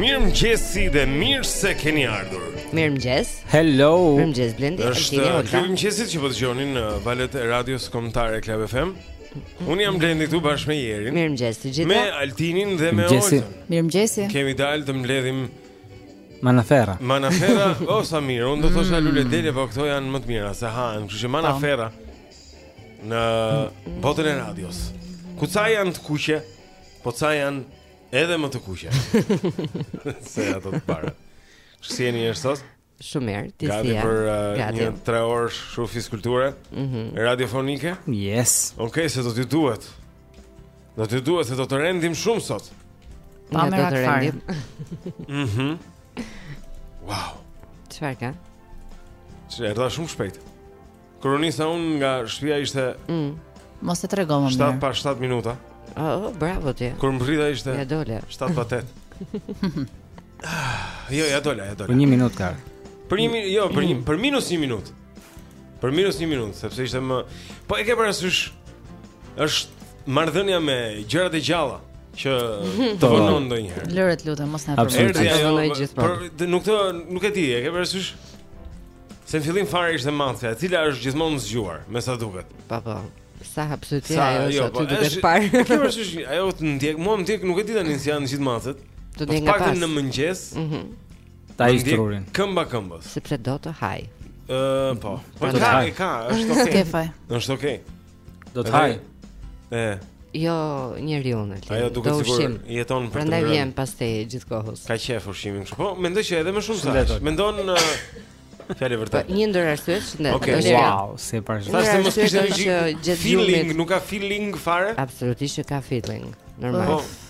Mirëmëngjesi dhe mirë se keni ardhur Mirëmëngjes Hello Mirëmëngjes Blendi është ky mëngjesi që po dëgjoni në valët e radios kombëtare Club FM Unë jam Blendi këtu bashkë me Jerin Mirëmëngjes të gjithëve Me Altinin dhe me ojtën Mirëmëngjesi Kemi dalë të mbledhim Manaferra. Manaferra, o sa mirë, unë do të thosha mm. luledele, po këto janë më të mira se hahen, kështu që manaferra në botën e radios. Ku ca janë të kuqe, po ca janë edhe më të kuqe. se ato të para. Kështu si jeni ju sot? Shumë mirë, ti si je? Gati për uh, një 3 orësh fiskulture? Mm -hmm. Radiofonike? Yes. Okej, okay, se do t'ju duhet. Do t'ju duhet se do të rendim shumë sot. Pa me të rendim. Mhm. Wow. Çfarë ka? Çfarë erdha shumë shpejt. Kur u nisa unë nga shtëpia ishte mm. Mos e trego më mirë. 7 pa 7 minuta. Oh, bravo ti. Kur mbërrita ishte? Ja dole. 7 pa 8. jo, ja dole, ja dole. Për 1 minutë ka. Për 1 jo, për 1 për minus 1 minutë. Për minus një minutë, sepse ishte më Po e ke parasysh është marrëdhënia me gjërat e gjalla që të vonon ndonjëherë. Lëre të lutem, mos na përmend ajo jo, e gjithë. Por nuk të nuk e di, e ke parasysh? Se në fillim fare ishte macja, e cila është gjithmonë zgjuar, me sa duket. Pa po. Sa hap sytë ajo jo, sa po, ti duhet të parë. Ke parasysh ajo të ndjek, mua më ndjek, nuk e di tani si janë gjithë macet. Të po ndjek nga pas. Po në mëngjes. Mhm. Ta i strurin. Këmba këmbës. Sepse do të hajë. Ë, uh, po. Po pra, ka, e ka, është okay. Ke faj. Është okay. Do të hajë. E. Jo, njeriu në lidhje. Ajo duket sikur jeton për të. Prandaj vjen pas teje gjithë kohës. Ka qejf ushqimin kështu. Po, mendoj që edhe më shumë sa. Mendon Fjalë vërtet. Po, një ndër arsyet që ndet. Okej, okay, wow, si e parë. Tash mos kishte një feeling, nuk ka feeling fare? Absolutisht që ka feeling. Normal. Po,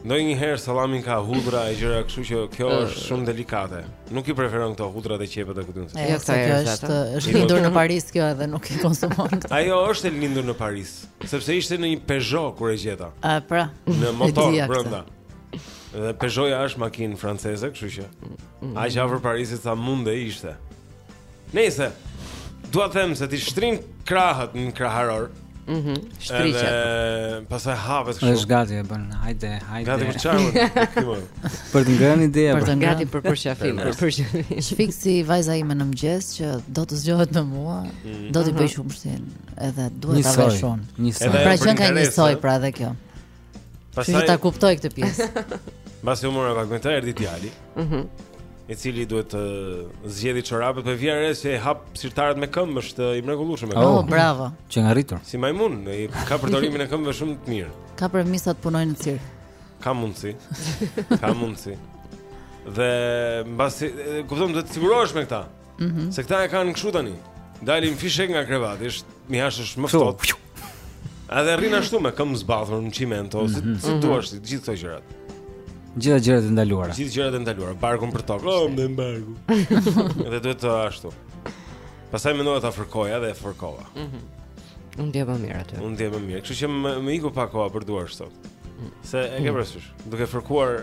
Ndonjëherë sallami ka hudhra e gjëra kështu që kjo është shumë delikate Nuk i preferon këto hudhrat dhe qepët dhe këtë nëse E, këta e është është lindur në Paris kjo edhe nuk i konsumon Ajo është e lindur në Paris Sepse ishte në një Peugeot kur e gjeta A, pra Në motor, brenda Dhe Peugeot-ja është makinë franceze, kështu që mm, mm. Aq afër Parisit sa munde ishte Nëse dua të them se t'i shtrin krahët në kraharor. Mhm. Mm Shtriqet. Edhe pastaj hapet kështu. Është gati e bën. Hajde, hajde. Gati për çfarë? për të ngrënë ide. Për të gati për përqafim. Për përqafim. Si fiks si vajza ime në mëngjes që do të zgjohet me mua, mhm. do t'i bëj qumështin. Edhe duhet ta veshon. Edhe pra që ka njësoj pra edhe kjo. Pastaj Që ta kuptoj këtë pjesë. Mbasi e mora vakun erdhi djali. Mhm. Mm I cili duhet të zgjedhë çorapet por vjen se e hap sirtarët me këmbë është i mrekullueshëm. Oh, oh, bravo. Qenka rritur. Si majmun, i ka përdorimin e këmbëve shumë të mirë. Ka premisa të punojë në cirk. Ka mundsi. Ka mundsi. Dhe mbasi kupton duhet të sigurohesh me këta. Mm -hmm. Se këta e kanë kështu tani. Dalin fishek nga krevati, është më ashtu është më ftohtë. A dhe rrin ashtu me këmbë zbathur në çimento, mm -hmm. si mhm. thua ti, gjithë këto gjërat? Gjithë gjërat e ndaluara. Gjithë gjërat e ndaluara, barkun për tokë, oh, me barku. Edhe duhet të ashtu. Pastaj mendova ta fërkoja dhe e fërkova. Mhm. Mm U ndje më mirë aty. U ndje më mirë. Kështu që më, më iku pak koha për duar sot. Mm. Se e ke mm. parasysh, duke fërkuar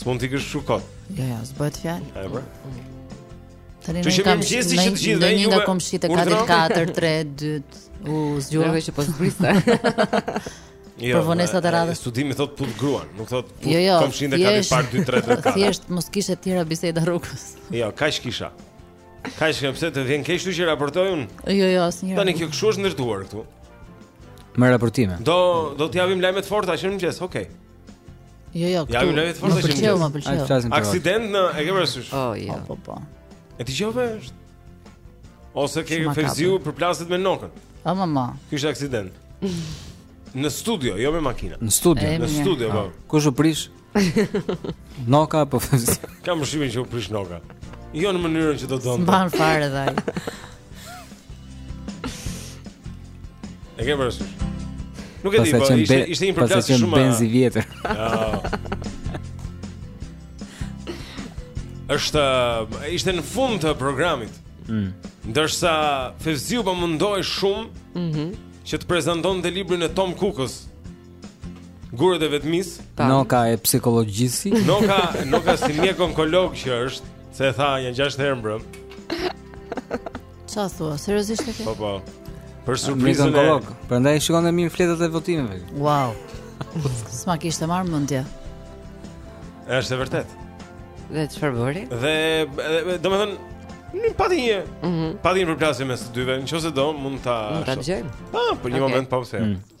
S'mund ta lësh kështu kot Jo, jo, s'bëhet fjalë E bërë Tani nuk ka mundësi që të gjithë ndonjë nga komshitë e katit 4 3 2 u zgjua që po zbriste. Jo, për vonesat e radhës. Studimi thotë puth gruan, nuk thotë puth jo, jo, komshin e katit parë 2 3 4. Thjesht mos kishe të tjera biseda rrugës. Jo, kaq kisha. Kaq, pse të vjen keq që raportoj unë? Jo, jo, asnjëherë. Tani, kjo kështu është ndërtuar këtu. Me raportime. Do, do t'japim lajme të forta që në mëngjes, okej. Okay. Jo, jo, këtu. Japim lajme të forta që në mëngjes. Më pëlqeu, më pëlqeu. Aksident në, e ke parasysh? O, oh, jo. Po, po, po. E ti qove është? Ose ke Fevziu përplaset me Nokën? Ama, ama. Ky është aksident. Në studio, jo me makina. Në studio, në studio, po. Kush u prish? Noka apo Kam përshtypjen që u prish noka. Jo në mënyrën që do të donte. Mban fare dhaj. E ke parasysh? Nuk e di, po ishte ishte një përplasje shumë.... Pasi qenë benzi i vjetër. Është ishte në fund të programit. Mm. Ndërsa Fevziu po mundohej shumë, ëh, mm -hmm. që të prezantonte librin e Tom Kukës. Gurët e vetmisë Noka e psikologjisi Noka, noka si mjek onkolog që është Se e tha nja gjashtë herë mbrëm Ça thua, seriozisht e ke? Po, po Për surprizën e Mjek onkolog Prandaj shikon dhe mirë fletët e votimeve Wow S'ma kishte marrë mendja Është vërtet Dhe çfarë bëri Dhe, domethënë Në pati një, mm -hmm. pati një përplasje mes dyve, nëse do, mund ta... Mund ta dëgjojmë. Po, për një moment pa më thejmë. Mm.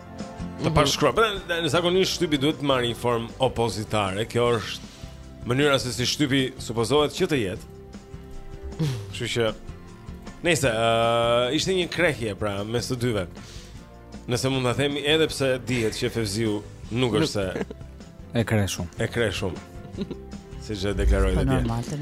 Të mhm. pashkruar, pra, në zakonisht shtypi duhet të marrë një formë opozitare, kjo është mënyra se si shtypi supozohet që të jetë. Kështu që nëse uh, ishte një krehje pra mes të dyve. Nëse mund ta themi edhe pse dihet që Fevziu nuk është se e kreh shumë. E kreh shumë. Siç e deklaroi vetë. Po normal të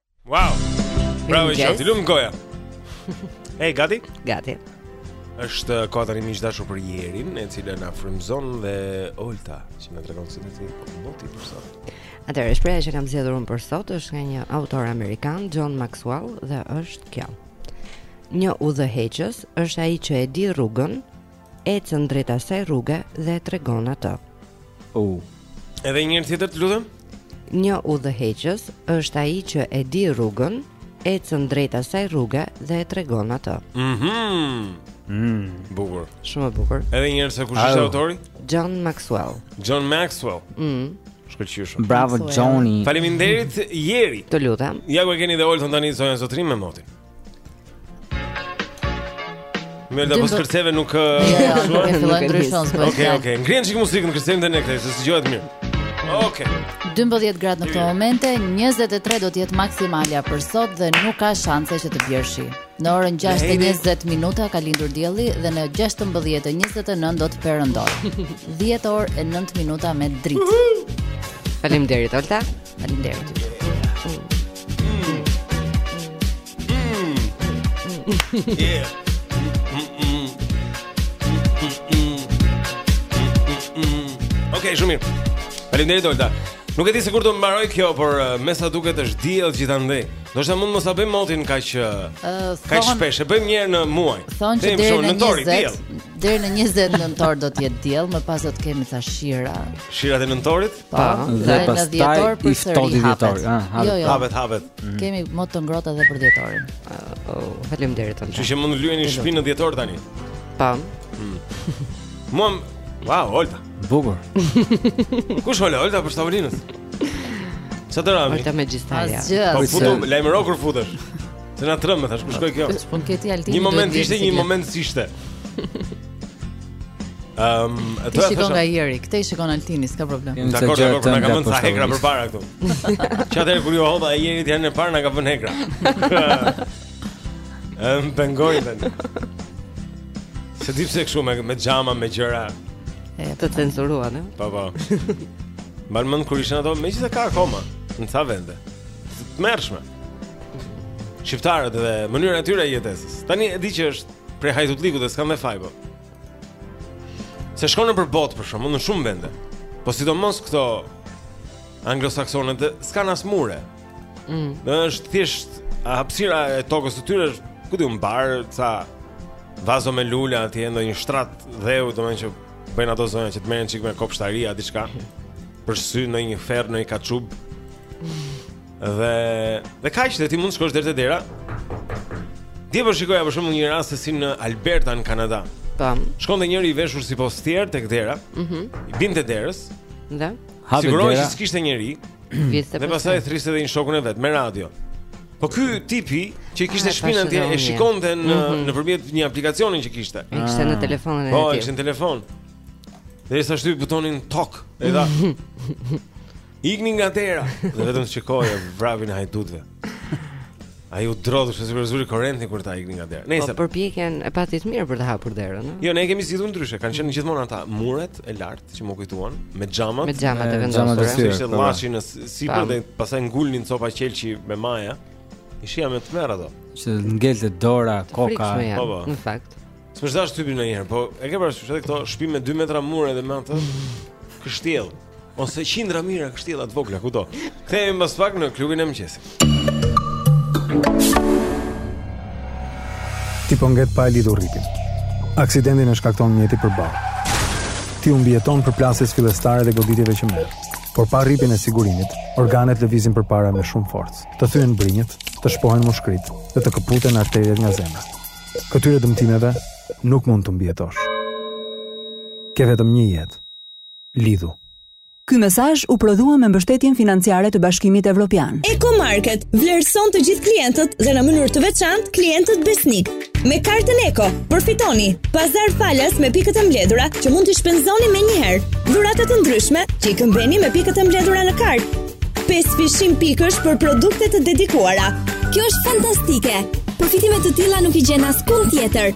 Wow. Bravo Gjatë, të lumtë goja. Hey, gati? Gati. Është uh, koha tani miq të dashur për Jerin, e cila na frymzon dhe Olta, që na tregon se si do jetë moti për sot. Atëherë shprehja që kam zgjedhur unë për sot është nga një autor amerikan, John Maxwell, dhe është kjo. Një udhëheqës është ai që e di rrugën, Ecën drejt asaj rruge dhe e tregon atë. U. Uh. Edhe një herë tjetër të lutem. Një udhëheqës është ai që e di rrugën, ecën drejt asaj rruge dhe e tregon atë. Mhm. Mm Mm, bukur. Shumë bukur. Edhe një herë se kush është autori? John Maxwell. John Maxwell. Mm. Shkëlqyeshëm. Bravo Johnny. Faleminderit Jeri. Të lutem. Ja ku e keni dhe Oltën tani zonja zotërinj me motin. Mirë, dhe po s'kërceve nuk e shluar. Okej, okej. Ngrije një çik muzikën, kërcejmë tani këtë, se dëgjohet mirë. Okej. 12 gradë në këto momente, 23 do të jetë maksimalja për sot dhe nuk ka shanse që të bjerë shi. Në orën 6:20 minuta ka lindur dielli dhe në 16:29 do të perëndojë. 10 orë e 9 minuta me dritë. Faleminderit Olta. Faleminderit. Yeah. Okej, shumë mirë. Faleminderit Olta. Nuk e di se kur do të mbarojë kjo, por uh, me sa duket është diell gjithandej. Do të mund mos ta bëjmë motin kaq uh, uh, kaq shpesh. E bëjmë një herë në muaj. Thonë që deri në nëntor diell. Deri në 20 nëntor do të jetë diell, më pas do të kemi ca shira. Shirat e nëntorit? Po, ah, dhe pastaj dhjetor përsëri hapet. Ah, jo, jo. Hapet, hapet. Mhm. Kemi mot të ngrohtë edhe për dhjetorin. Ah, oh, faleminderit Olta. Ju që mund të lyeni shpinë në dhjetor tani. Po. Hmm. Mom, wow, Olta. Bukur. Ku shkoi Olta poshtë tavolinës? Sa të ra mi? Olta magjistarja. Po futu, lajmëro kur futesh. Se na trembe, thashë, ku shkoi kjo? S'po e gjen ti Altin. Një moment ishte, një moment ishte. Ehm, um, atë e shikon nga Jeri, këtë e shikon Altini, s'ka problem. Dakord, dakord, na ka vënë ca hekra përpara këtu. Që kur iu hodh Jeri tim ne parë na ka vënë hekra. Ehm, pengoi tani. S'e di pse kështu me me xhama me gjëra. E të censuruan, ëh. Po po. Mban mend kur ishin ato, megjithëse ka akoma në ca vende. Të tmerrshme. Shqiptarët dhe mënyra e tyre e jetesës. Tani e di që është Prej hajdutllëku dhe s'kanë dhe faj, po. Se shkon nëpër botë, për shembull, në shumë vende. Po sidomos këto anglosaksonët, s'kanë as mure. Mm. Dhe është thjesht, hapsira e tokës të tyre, është ku di unë bar, ca vazo me lule, atje ndonjë shtrat dheu, domethënë që bëjnë ato zonja që të merren çikë me kopshtari a, diçka, përsëri ndonjë ferrë, ndonjë kaçubë. Dhe dhe kaq dhe ti mund të shkosh deri te dera. Dhe po shikoja për shembull një rast se si në Alberta në Kanada. Tam. Po. Shkon te njeri i veshur si postier tek dera. Mhm. Mm I binte derës. Dhe sigurohej se kishte njeri. Priste. Dhe pastaj thriste edhe një shokun e vet me radio. Po ky tipi që i kishte ah, shpinë atje e shikonte në mm -hmm. nëpërmjet një aplikacioni që kishte. E kishte në ah. telefonin e po, tij. Po, ishte në telefon. Dhe sa shtypi butonin tok, i tha. Ikni nga dera Dhe vetëm shikoja vrapin e hajdutëve Ai u drodh sikur e zuri korrenti kur tha ikni nga dera Nejse Po përpjekjen e patët mirë për të hapur derën ë? Jo, ne kemi zgjidhur ndryshe Kanë qenë gjithmonë ata muret e lartë që më kujtuan Me xhamat Me xhamat e vendosur Xhamat e thyer Ishte po. llaçi në sipër dhe pastaj ngulnin copa qelqi me maja Ishin tmerr ato Që ngelte dora, koka Frikshme janë, po, po. në fakt Së më shdash të typin në njerë Po e ke parasysh edhe këto shpi me 2 metra mure dhe me atë Kështjell Ose qindra mijëra kështjella të vogla, kudo Kthehemi mbas pak në klubin e mëngjesit Ti po nget pa e lidhur rripin. Aksidentin e shkakton mjeti përballë. Ti i mbijeton përplasjes fillestare dhe goditjeve që merr. Por pa rripin e sigurimit, organet lëvizin përpara me shumë forcë. Të thyhen brinjët, të shpohen mushkëritë dhe të këputen arteriet nga zemra. Këtyre dëmtimeve nuk mund t'u mbijetosh. Ke vetëm një jetë. lidhu. Ky mesazh u prodhua me mbështetjen financiare të Bashkimit Evropian. Eco Market vlerëson të gjithë klientët dhe në mënyrë të veçantë klientët besnikë. Me kartën Eco përfitoni pazar falas me pikët e mbledhura që mund t'i shpenzoni menjëherë. Dhurata të ndryshme që i këmbeni me pikët e mbledhura në kartë. 5-fishim pikësh për produkte të dedikuara. Kjo është fantastike. Përfitime të tilla nuk i gjen askund tjetër.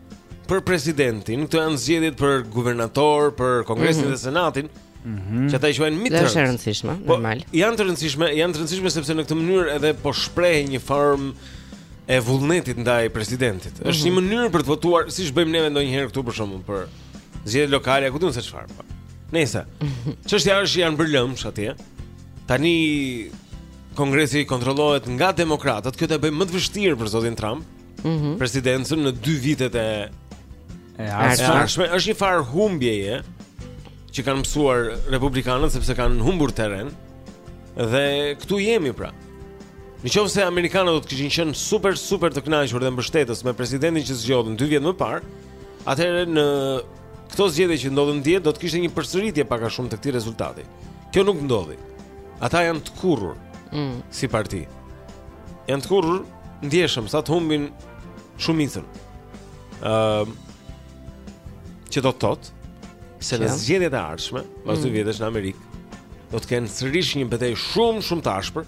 për presidentin, këto janë zgjedhjet për guvernator, për kongresin mm -hmm. dhe senatin. Mm -hmm. Që ata i quajnë midterms. Është e rëndësishme, po, normal. Po, janë të rëndësishme, janë të rëndësishme sepse në këtë mënyrë edhe po shprehet një formë e vullnetit ndaj presidentit. Mm -hmm. Është një mhm. mënyrë për të votuar, siç bëjmë neve ndonjëherë këtu për shkakun për zgjedhje lokale, ku diun se çfarë. Po. Nejse çështja është janë bërë lëmsh atje. Tani kongresi kontrollohet nga demokratët, kjo e bën më të vështirë për zotin Trump. mm -hmm. presidencën në dy vitet e e ardhshme. Është një farë humbjeje që kanë pësuar republikanët sepse kanë humbur terren dhe këtu jemi pra. Në qoftë se amerikanët do të kishin qenë super super të kënaqur dhe mbështetës me presidentin që zgjodhën dy vjet më parë, atëherë në këto zgjedhje që ndodhën dje do të kishte një përsëritje pak a shumë të këtij rezultati. Kjo nuk ndodhi. Ata janë tkurrur mm. si parti. janë tkurrur ndjeshëm sa të humbin shumicën. Ëm ehm, uh, që do të thotë se në zgjedhjet e ardhshme, pas dy mm. vjetësh në Amerikë, do të kenë sërish një betejë shumë shumë të ashpër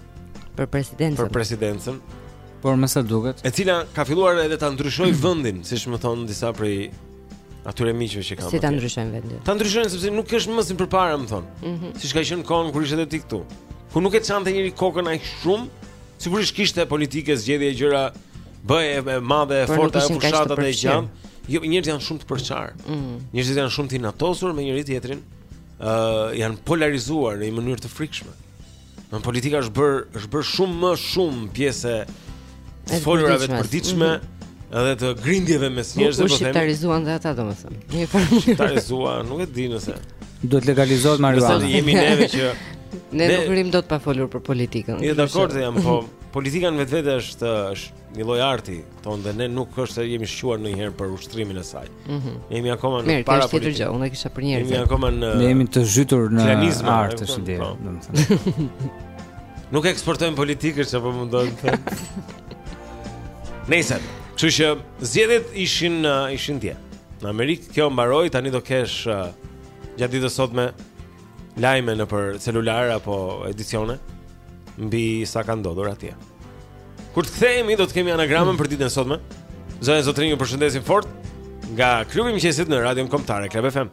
për presidencën. Për presidencën. Por me sa duket, e cila ka filluar edhe ta ndryshojë vendin, siç më thonë disa prej atyre miqve që kam. Si ta ndryshojnë vendin? Ta ndryshojnë sepse nuk është më si përpara, më thonë. Mm -hmm. Siç ka qenë kohën kur ishte edhe ti këtu. Ku nuk e çante njeri kokën aq shumë, sigurisht kishte politikë, zgjedhje e gjëra bëhej e madhe e fortë apo fushatat e gjata. Jo, njerëzit janë shumë të përçarë. Mm -hmm. Njerëzit janë shumë të inatosur me njëri tjetrin. Ë uh, janë polarizuar në një mënyrë të frikshme. Ë politika është bërë është bërë shumë më shumë pjesë e të folurave të përditshme mm -hmm. edhe të grindjeve mes njerëzve po themi. U shqiptarizuan dhe ata domethënë. Njëfarë. Shqiptarizuan, nuk e di nëse. Duhet legalizohet marijuana. Nëse jemi neve që ne, ne nuk rrim dot pa folur për politikën. Jo dakord jam, po politika në vetvete është është një lloj arti, thonë dhe ne nuk është se jemi shquar ndonjëherë për ushtrimin e saj. Mhm. Mm ne jemi akoma në parapolitikë. Mirë, kjo është unë e kisha për njerëz. Ne jemi akoma në Ne jemi të zhytur në art të shëndë, po. domethënë. nuk eksportojmë politikë apo mundon të Nëse, kështu që zgjedhjet ishin uh, ishin dje. Në Amerikë kjo mbaroi, tani do kesh uh, gjatë ditës sotme lajme nëpër celular apo edicione mbi sa ka ndodhur atje. Kur të kthehemi do të kemi anagramën për ditën e sotme. Zonja, zotërinj ju përshëndesim fort nga klubi i mëngjesit në Radion Kombëtare Club FM.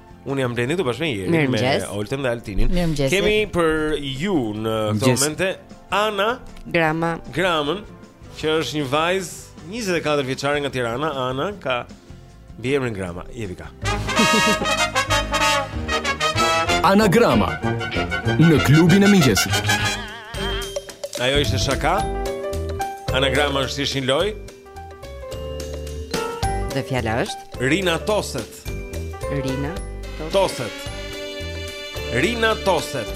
Unë jam Blendi këtu bashkë me Jerin, me Oltën dhe Altinin. Kemi për ju në këto momente Ana Grama. Gramën, që është një vajzë 24 vjeçare nga Tirana, Ana ka mbiemrin Grama. Jevi ka. Ana Grama në klubin e mëngjesit. Ajo ishte shaka. Ana Grama është thjesht një lojë. Dhe fjala është rinatoset. Rinatoset. Rinatoset.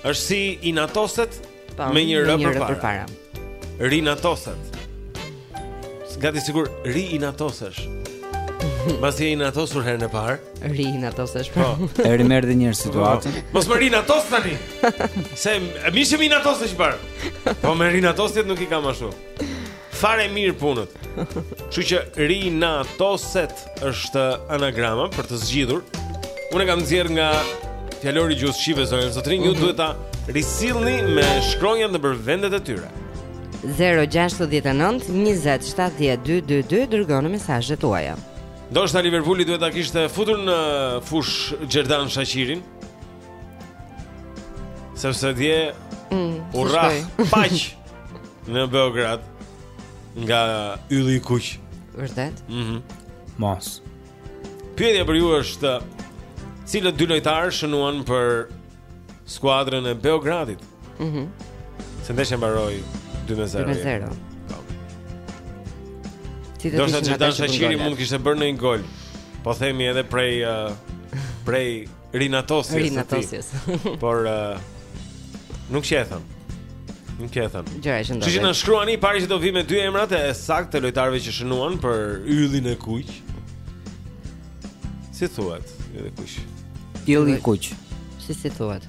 Është si inatoset po, me një rë përpara. Rinatoset. Gati sikur riinatosesh. Mbasi je inatosur herën e parë. Riinatosesh. Po. E rimerr dhe një situatë. Po. Mos më rinatos tani. Se më shumë inatose më parë. Po me rinatoset nuk i kam ashtu. Fare mirë punët. Kështu që Rina Toset është anagrama për të zgjidhur. Unë e kam nxjerrë nga fjalori i gjuhës shqipe zonja zotërinj, ju mhm. duhet ta risillni me shkronjat nëpër vendet e tyre. 069 20 70 222 dërgoni mesazhet tuaja. Ndoshta Liverpooli duhet ta kishte futur në fushë Xherdan Shaqirin. Sepse dje mm, u rrah paq në Beograd nga ylli i kuq. Vërtet? Mhm. Mm Mos. Pyetja për ju është cilët dy lojtarë shënuan për skuadrën e Beogradit? Mhm. Mm Se ndeshja mbaroi 2-0. 2-0. Do të thotë që Shaqiri mund të kishte bërë një gol. Po themi edhe prej uh, prej Rinatosjes. Rinatosjes. Por uh, nuk qethem. Nuk qethem. Gjëra që ndodhin. Ju na shkruani pari që do vijë me dy emrat e saktë e lojtarëve që shënuan për yllin e kuq. Si thuhet? Yllin e kuq. Yllin e kuq. Si si thuhet?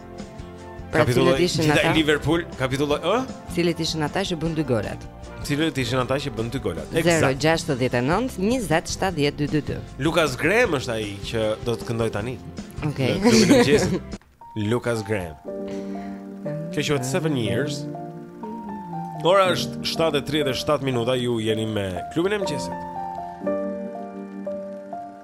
Pra kapitulloi, cilët ishin ata? Liverpool, kapitulloi, ë? Cilët ishin ata që bënë dy golat? Cilët ishin ata që bënë dy golat? Eksakt. 069 20 70 222. Lucas Graham është ai që do të këndojë tani. Okej. Okay. Lucas Graham. Kjo është 7 years. Ora është 7:37 minuta, ju jeni me klubin e mëngjesit.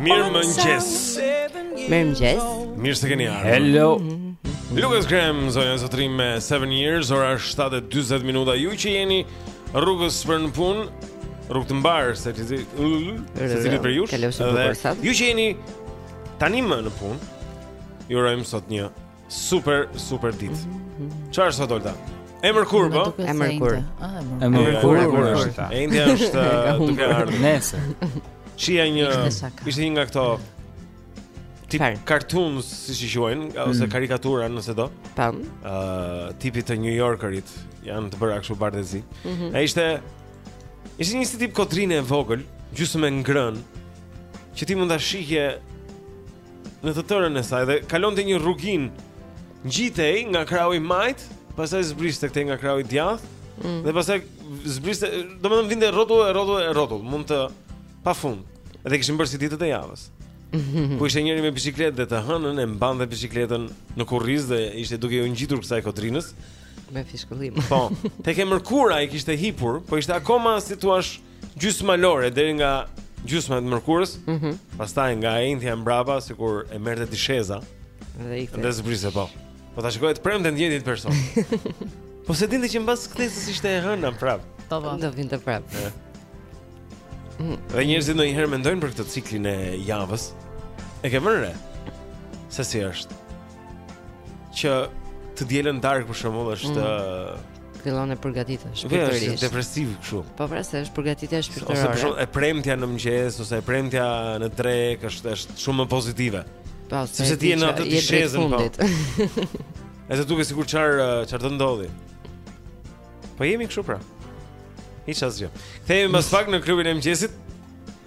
Mirëmëngjes Mirëmëngjes Mirë se keni ardhur Hello Lucas Graham, zonja zotërinj me 7 years Ora 7.40 minuta Ju që jeni rrugës për në punë Rrugë të mbarë Secilit Secilit prej jush Dhe ju që jeni Tani më në punë Ju urojmë sot një Super, super ditë Çfarë është sot Olta? E mërkur, po? E mërkur E mërkur, e mërkur E enjtja është duke ardhur Nesër Shihja një Ishte një nga këto Tip Kar. cartoons, siç i quajnë mm. Ose karikatura, nëse do Tam uh, Tipit të New Yorkerit Janë të bëra kështu bardhezi mm -hmm. E ishte Ishte një si tip kodrine e vogël Gjysmë e ngrënë Që ti mund ta shihje në të tërën e saj dhe kalonte një rruginë ngjitej nga krahu i majtë, pastaj zbriste këtej nga krahu i djathtë mm. dhe pastaj zbriste, domethënë vinte rrotull e rrotull e rrotull, në të pafund. Edhe i kishin bërë si ditët e javës. Ku ishte njëri me biçikletë dhe të hënën e mbante biçikletën në kurriz dhe ishte duke iu ngjitur kësaj kodrinës me fishkëllim. Po, tek e mërkura i kishte hipur, po ishte akoma si thua gjysmë malore deri nga gjysma e mërkurës. Mhm. Mm Pastaj nga e enjtja mbrapa sikur e merrte disheza. Dhe i kthej. Dhe zbrisje po. Po ta shikoj të premten ndonjë person. po se dinte që mbas kthesës ishte e hëna prap. Po po. Do vinte prap. Dhe njerëzit ndonjëherë mendojnë për këtë ciklin e javës. E ke vënë re? Se si është? Që të dielën darkë për shembull është mm. fillon e përgatitesh shpirtërisht. Është depresiv kështu. Po pra se është përgatitja shpirtërore. Ose për shkak e premtja në mëngjes ose e premtja në drekë është është shumë më pozitive. Po, sepse ti je në atë dishezën po. Edhe duke sikur çfarë çfarë do ndodhi. Po jemi kështu pra. Hiç asgjë. Kthehemi më pak në klubin e mëngjesit.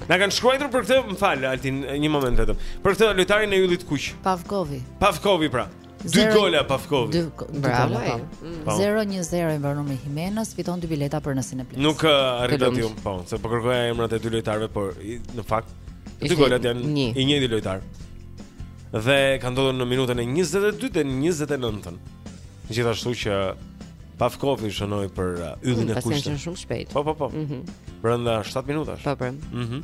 Na kanë shkruar për këtë, më fal, Altin, një moment vetëm. Për këtë lojtarin e Yllit të Kuq. Pavkovi. Pavkovi pra. Dy gola Pavkovi. Dy gola. 0-1-0 e mbaron numri Jimenez, fiton dy bileta për në Cineplex. Nuk uh, arrita ta di unë, po, se po kërkoja emrat e dy lojtarëve, por në fakt dy golat janë i njëjti lojtar. Dhe ka ndodhur në minutën e 22 dhe 29-ën. Gjithashtu që Pavkovi shënoi për uh, Yllin e Kuq. Pastaj shumë shpejt. Po po po. Mhm. Mm Brenda 7 minutash. Po po. Mhm. Mm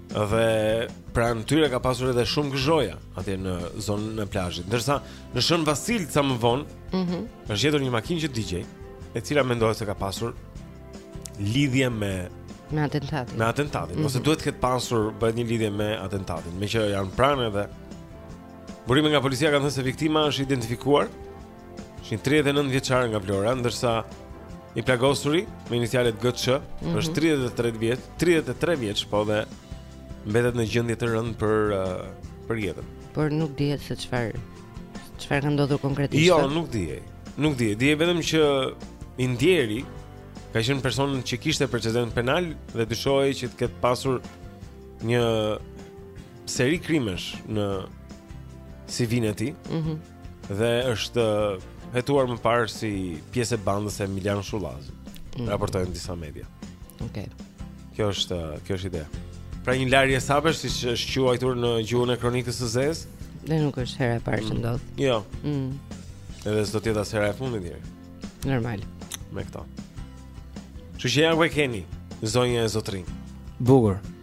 Dhe pranë tyre ka pasur edhe shumë gëzhoja atje në zonën e plazhit. Ndërsa në Shën Vasil ca më vonë, ëh, mm -hmm. është gjetur një makinë që digjej, e cila mendohet se ka pasur lidhje me me atentatin. Me atentatin, mm -hmm. ose duhet të ketë pasur bëhet një lidhje me atentatin, meqë janë pranë edhe Burime nga policia kanë thënë se viktima është identifikuar Një 39 vjeçar nga Vlora, ndërsa i plagosuri me inicialet GÇ, mm -hmm. është 33 vjeç, 33 vjeç, po dhe mbetet në gjendje të rëndë për uh, për jetën. Por nuk dihet se çfarë çfarë ka ndodhur konkretisht. Jo, po? nuk dihet. Nuk dihet. Dihet vetëm që i ndjeri ka qenë person që kishte precedent penal dhe dyshohej që të ketë pasur një seri krimesh në CV-në e tij. Mhm. Mm dhe është hetuar më parë si pjesë e bandës së Emiljan Shullazit. Mm. Raportojnë disa media. Okej. Okay. Kjo është kjo është ideja. Pra një larje hesapesh siç është quajtur në gjuhën e kronikës së zezë. Dhe nuk është hera e parë që mm. ndodh. Jo. Mm. Edhe s'do të jetë as hera e fundit deri. Normal. Me këto. Çuçi ja ku e keni? Zonja e zotërinj. Bukur.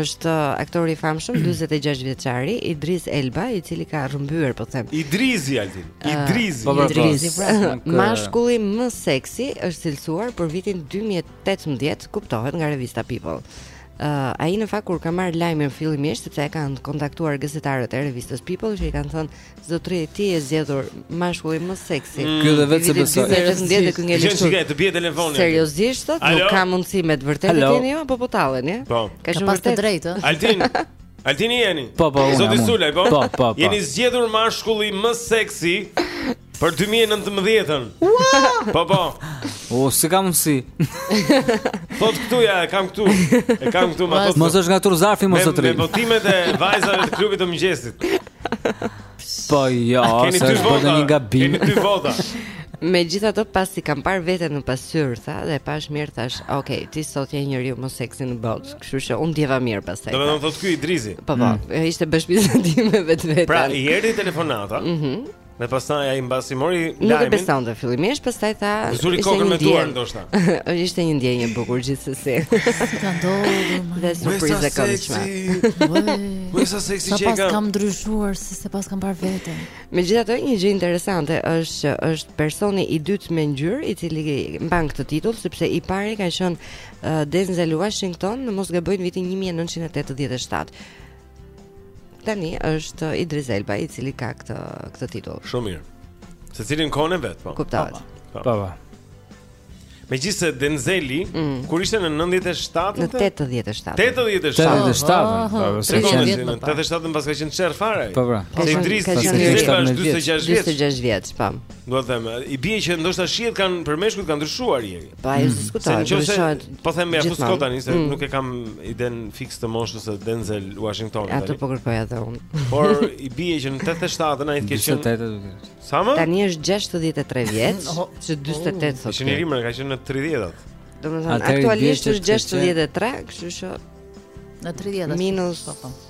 është uh, aktori i famshëm 46 vjeçari Idris Elba i cili ka rrëmbyer po them Idrizi Altin uh, Idrizi uh, Idrizi po, pra, mashkulli më seksi është cilësuar për vitin 2018 kuptohet nga revista People Uh, ai në fakt kur ka marrë lajmin fillimisht sepse e kanë kontaktuar gazetarët e revistës People që i kanë thënë Zotri ti je zgjedhur mashkulli më seksi. Mm. Ky dhe vetë s'e besoj. Ti je zgjedhur dhe ky ngeli kështu. Ty të bie telefoni. Seriozisht thotë, nuk ka mundësi me të vërtetë e keni ju apo po talleni? Po. Ka shumë pas të drejtë. Altin. Altin jeni. Po po. Zoti Sulaj, po. Po, po, po. Jeni zgjedhur mashkulli më seksi për 2019-ën. Po po. O, s'i kam sytë. Thotë këtu ja, kam këtu. E kam këtu, ma thotë. Mos është ngatërruar zarfi mos zotëri. Me votimet e vajzave të klubit të mëngjesit. Po jo, keni dy vota. Keni dy Keni dy vota. Megjithatë pasi kam parë veten në pasqyrë, tha dhe pashë mirë thashë, "Ok, ti sot je njeriu më seksi në botë." Kështu që u ndjeva mirë pastaj. Domethënë thotë ky Idrisi. Po po, mm. ishte bashkëbisedim me vetveten. Pra, i erdhi telefonata. Mhm. Mm Dhe pastaj ai mbasi mori lajmin. Nuk e besonte fillimisht, pastaj tha, "Zuri kokën me duar ndoshta." Ishte një ndjenjë e bukur gjithsesi. Ka ndodhur. Dhe surprizë e këndshme. Po sa seksi që jam. Kam ndryshuar se s'e paskam parë veten. Megjithatë, një gjë interesante është që është personi i dytë me ngjyrë i cili mban këtë titull sepse i pari ka qenë uh, Denzel Washington, në mos gaboj në vitin 1987. Tani është Idris Elba i cili ka këtë këtë titull. Shumë mirë. Secili në kohën e vet, po. Kuptohet. Po. Po. Megjithëse Denzeli, mm. kur ishte në 97 Në 87 87 87 87 paska qenë herët fare Po pra Se Idrisi që në fillim është 46 vjeç 46 vjeç, po Domethënë, i bje që ndoshta shijet kanë për meshkujt kanë ndryshuar jeri Po ai është diskutuar. Në qoftë se. Po them me apo s'ko tani se mm. nuk e kam idenë fikse të moshës së Denzel Washington. Atë po kërkoj edhe unë. Por i bie që në 87-ën ai ka qenë. 48 do të Sa më? Tani është 63 vjeç, që 48 thotë. Është një numër, ka qenë në 30-at. Domethënë aktualisht është 63, kështu që në 30-at. Minus po, po.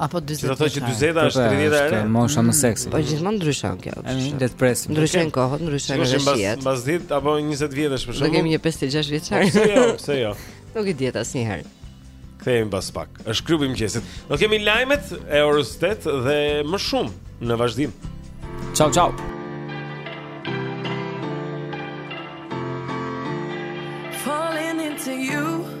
apo 40. Që do të thotë që 40 është 30 e re. Mosha më seksi. Po gjithmonë ndryshon kjo. Epo le të presim. Ndryshojnë kohët, ndryshojnë edhe shijet. Mbas 10 apo 20 vjetësh për shkak. Ne kemi një 56-vjeçar. Pse jo? Pse jo? Nuk i dihet asnjëherë. Kthehemi pas pak. Është klubi i mëngjesit. Do kemi lajmet e orës 8 dhe më shumë në vazhdim. Ciao ciao. Falling into you.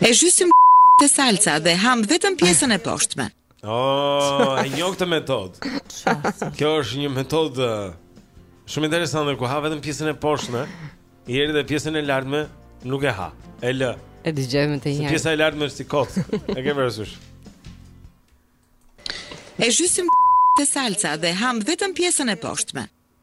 E zhysim te salca dhe hamë vetëm pjesën e poshtme. Oh, e njoh këtë metodë. Kjo është një metodë shumë interesante ku ha vetëm pjesën e poshtme, i erdhi dhe pjesën e lartme nuk e ha. E lë. E dëgjojmë të njëjtë. Pjesa e lartme është si kot. E ke parasysh? E zhysim te salca dhe hamë vetëm pjesën e poshtme.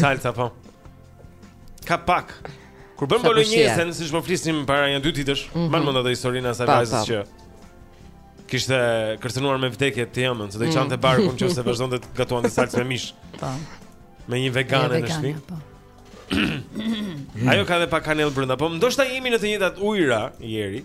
Salca po. Ka pak. Kur bën bolonjezen, siç po flisnim para një dy ditësh, mm -hmm. mban mend atë historinë e asaj vajzës që kishte kërcënuar me vdekje të jëmën, se do i çante mm. barkun nëse vazhdonte të gatuante salcë me mish. Po. Me një vegane në shtëpi. Po. Ajo ka dhe pak kanellë brenda, po ndoshta jemi në të njëjtat ujëra Jeri.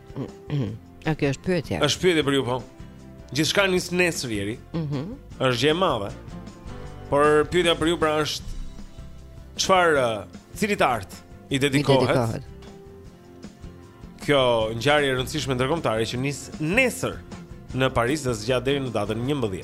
A kjo është pyetje? Është pyetje për ju po. Gjithçka nis nesër Jeri. Mhm. Mm është gjë e madhe. Por pyetja për ju pra është çfarë cilit art i dedikohet? I dedikohet. Kjo ngjarje e rëndësishme ndërkombëtare që nis nesër në Paris dhe zgjat deri në datën 11.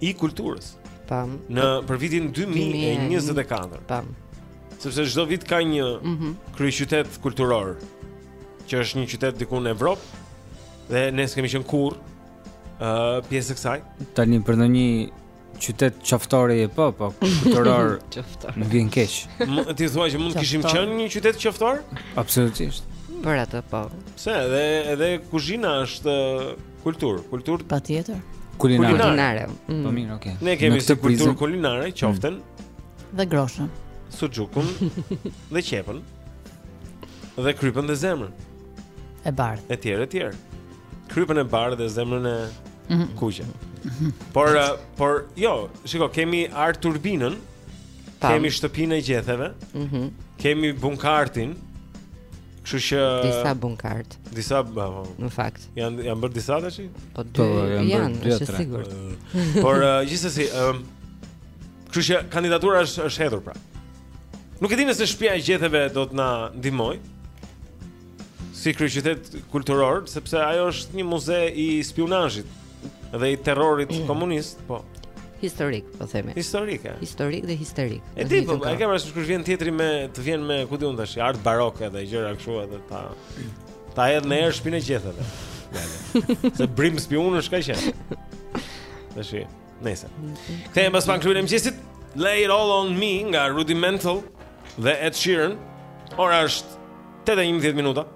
i kulturës. Tam. Në për vitin 2024. Tam. Sepse çdo vit ka një mm -hmm. kryeqytet kulturor që është një qytet diku në Evropë dhe ne s'kemi qenë kurrë ë uh, pjesë e kësaj. Tani për ndonjë qytet qoftor e po, po, kulturor qoftor. Nuk vjen keq. Ti thua që mund të kishim qenë një qytet qoftor? Absolutisht. Për atë po. Pse? Edhe edhe kuzhina është Kulturë, kulturë. Patjetër. Kulinare. Kulinare. Mm. Po mirë, okay. Ne kemi si kulturë kulinare qoften mm. dhe groshën. Suxhukun dhe qepën. Dhe krypen dhe zemrën. E bardhë. Etj, etj. Krypen e bardhë dhe zemrën e mm -hmm. kuqe. Mhm. Por eh, por jo, shiko, kemi art turbinën. Kemi shtëpinë e gjetheve. Mhm. Mm kemi bunkartin. Kështu që disa bunkart. Disa bën. Po. Në fakt. Jan janë bërë disa tash? Po dy po, janë, është sigurt. Por uh, gjithsesi, ëm Kështu që kandidatura është është hedhur pra. Nuk e di nëse shtëpia e gjetheve do të na ndihmojë. Si kryeqytet kulturor, sepse ajo është një muze i spiunazhit. Dhe i terrorit mm. komunist, po. Historik, po themi. Historik, e. Historik dhe histerik. E di, po, e kemë rështë kërsh vjen tjetëri me, të vjen me, ku di unë tashi, art barok edhe, gjëra kështu edhe, ta, ta hedh në erë shpinë e gjetheve. Se vrimë spiunësh ka qenë. Tashi, nejse. Kthehemi pas pak shou i mëngjesit, Lay It All On Me nga Rudimental dhe Ed Sheeran. Ora është 8 e 11 minuta.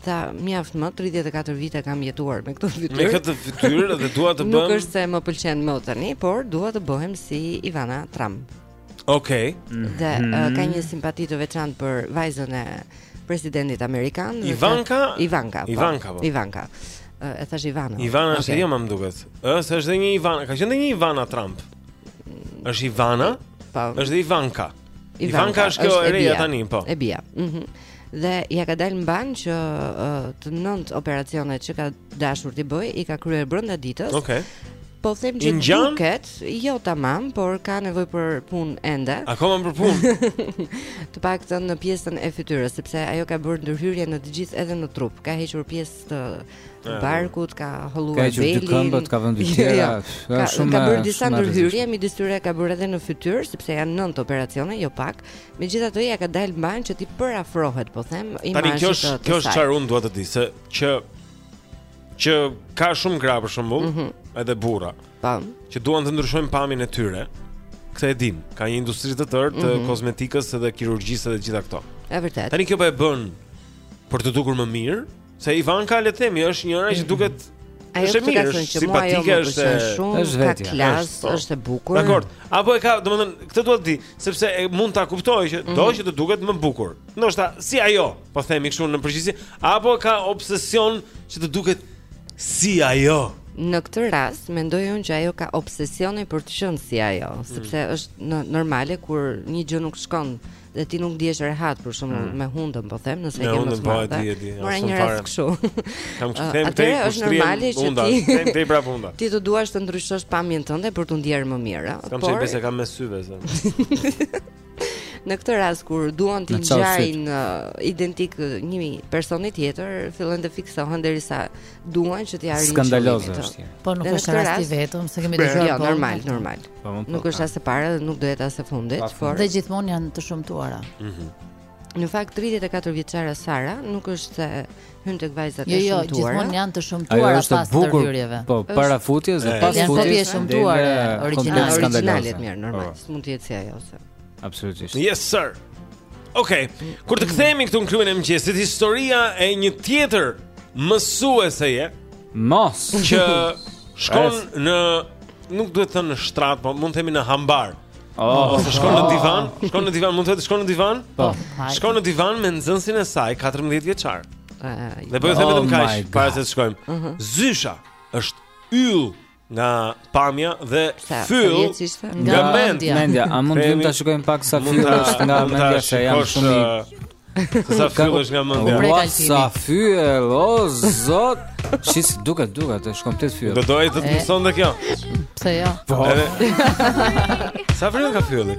Tha, mjaft, më 34 vite kam jetuar me këtë fytyrë. Me këtë fytyrë dhe dua të bëhem. Nuk është se më pëlqen më tani, por dua të bëhem si Ivana Trump. Okej. Okay. Dhe mm -hmm. uh, ka një simpati të veçantë për vajzën e presidentit amerikan. Ivanka? Ka... Ivanka. Po. Ivanka. Po. Ivanka. Uh, e thashë Ivana. Ivana okay. është e ëma më duket. Është edhe një Ivana, ka qenë një Ivana Trump. Është Ivana? Po. Është dhe Ivanka. Ivanka është kjo e reja tani, po. E bija. Mhm. Mm dhe ja ka dalë mbanë që uh, të nëntë operacionet që ka dashur të bëjë i ka kryer brenda ditës. Okej. Okay. Po them që duket, jo tamam, por ka nevojë për punë ende. Akoma për punë. të paktën në pjesën e fytyrës, sepse ajo ka bërë ndërhyrje në të gjithë edhe në trup. Ka hequr pjesë të të barkut, ka holluar belin. Ka hequr dy këmbët, ka vënë dy tjera. Jo, jo. Ka shumë ka bërë disa ndërhyrje, midis tyre ka bërë edhe në fytyrë, sepse janë nëntë operacione, jo pak. Megjithatë ja ka dalë mbanë që t'i përafrohet, po them, imazhit të. Tani kjo është kjo është çfarë unë dua të di, se që që ka shumë gra për shembull, mm -hmm. edhe burra. Tam. Po. Që duan të ndryshojnë pamjen e tyre. Këtë e dimë, ka një industri të tërë të mm -hmm. kozmetikës dhe kirurgjisë dhe të gjitha këto. Është vërtet. Tani kjo po e bën për t'u dukur më mirë, Se Ivanka le të themi është njëra që duket Ajo është e mirë, është që mua ajo më pëlqen shumë, është, ka klas, po. është e bukur. Dakord. Apo e ka, domethënë, këtë dua të di, sepse e mund ta kuptoj që mhm. do që të duket më bukur. Ndoshta si ajo, po themi kështu në përgjithësi, apo e ka obsesion që të duket si ajo. Në këtë rast mendoj unë që ajo ka obsesionin për të qenë si ajo, mm. sepse është normale kur një gjë nuk shkon dhe ti nuk ndihesh rehat për shkak hmm. me hundën po them nëse e ke më të madhe. Por ai një rast kështu. Kam të them te është normale që ti them te pra funda. Ti të duash të ndryshosh pamjen tënde për t'u ndjerë më mirë. Kam çaj besë kam me syve zot. Në këtë rast kur duan të ngjajnë uh, identik uh, një personi tjetër, fillojnë të fiksohen derisa duan që t'i arrijnë. Skandaloze është. Po nuk është rast i vetëm, se kemi dëgjuar. Jo, normal, normal. Po, po, nuk është as e para dhe nuk do jetë as e fundit, por dhe gjithmonë janë të shëmtuara. Mhm. Mm në fakt 34 vjeçara Sara nuk është se hyn tek vajzat e jo, jo shëmtuara. Jo, gjithmonë janë të shëmtuara pas ndërhyrjeve. Po, para futjes dhe pas futjes. Janë të shëmtuara origjinale, origjinale mirë, normal. Po. S'mund të jetë si ajo se. Absolutisht. Yes sir. Okej, okay. kur të kthehemi këtu në klubin e mëngjesit, historia e një tjetër mësueseje, Mos që shkon në nuk duhet të thënë në shtrat, po mund të themi në hambar. Oh, ose shkon në oh. divan, shkon në divan, mund të thotë shkon në divan? Po. Shkon në divan me nxënësin e saj 14 vjeçar. Dhe po jua them oh vetëm kaq, para se të shkojmë. Mhm. Zysha është yll nga pamja dhe fyll nga mendja. Mendja, a mund ta shikojmë pak sa fyll është nga mendja se jam shumë i Sa fyll është nga mendja. Ua sa fyll, o zot. Shih s'duket, duket të shkon tet fyll. Do doje të të mësonte kjo. Pse jo? Po. Sa fyll ka fylli?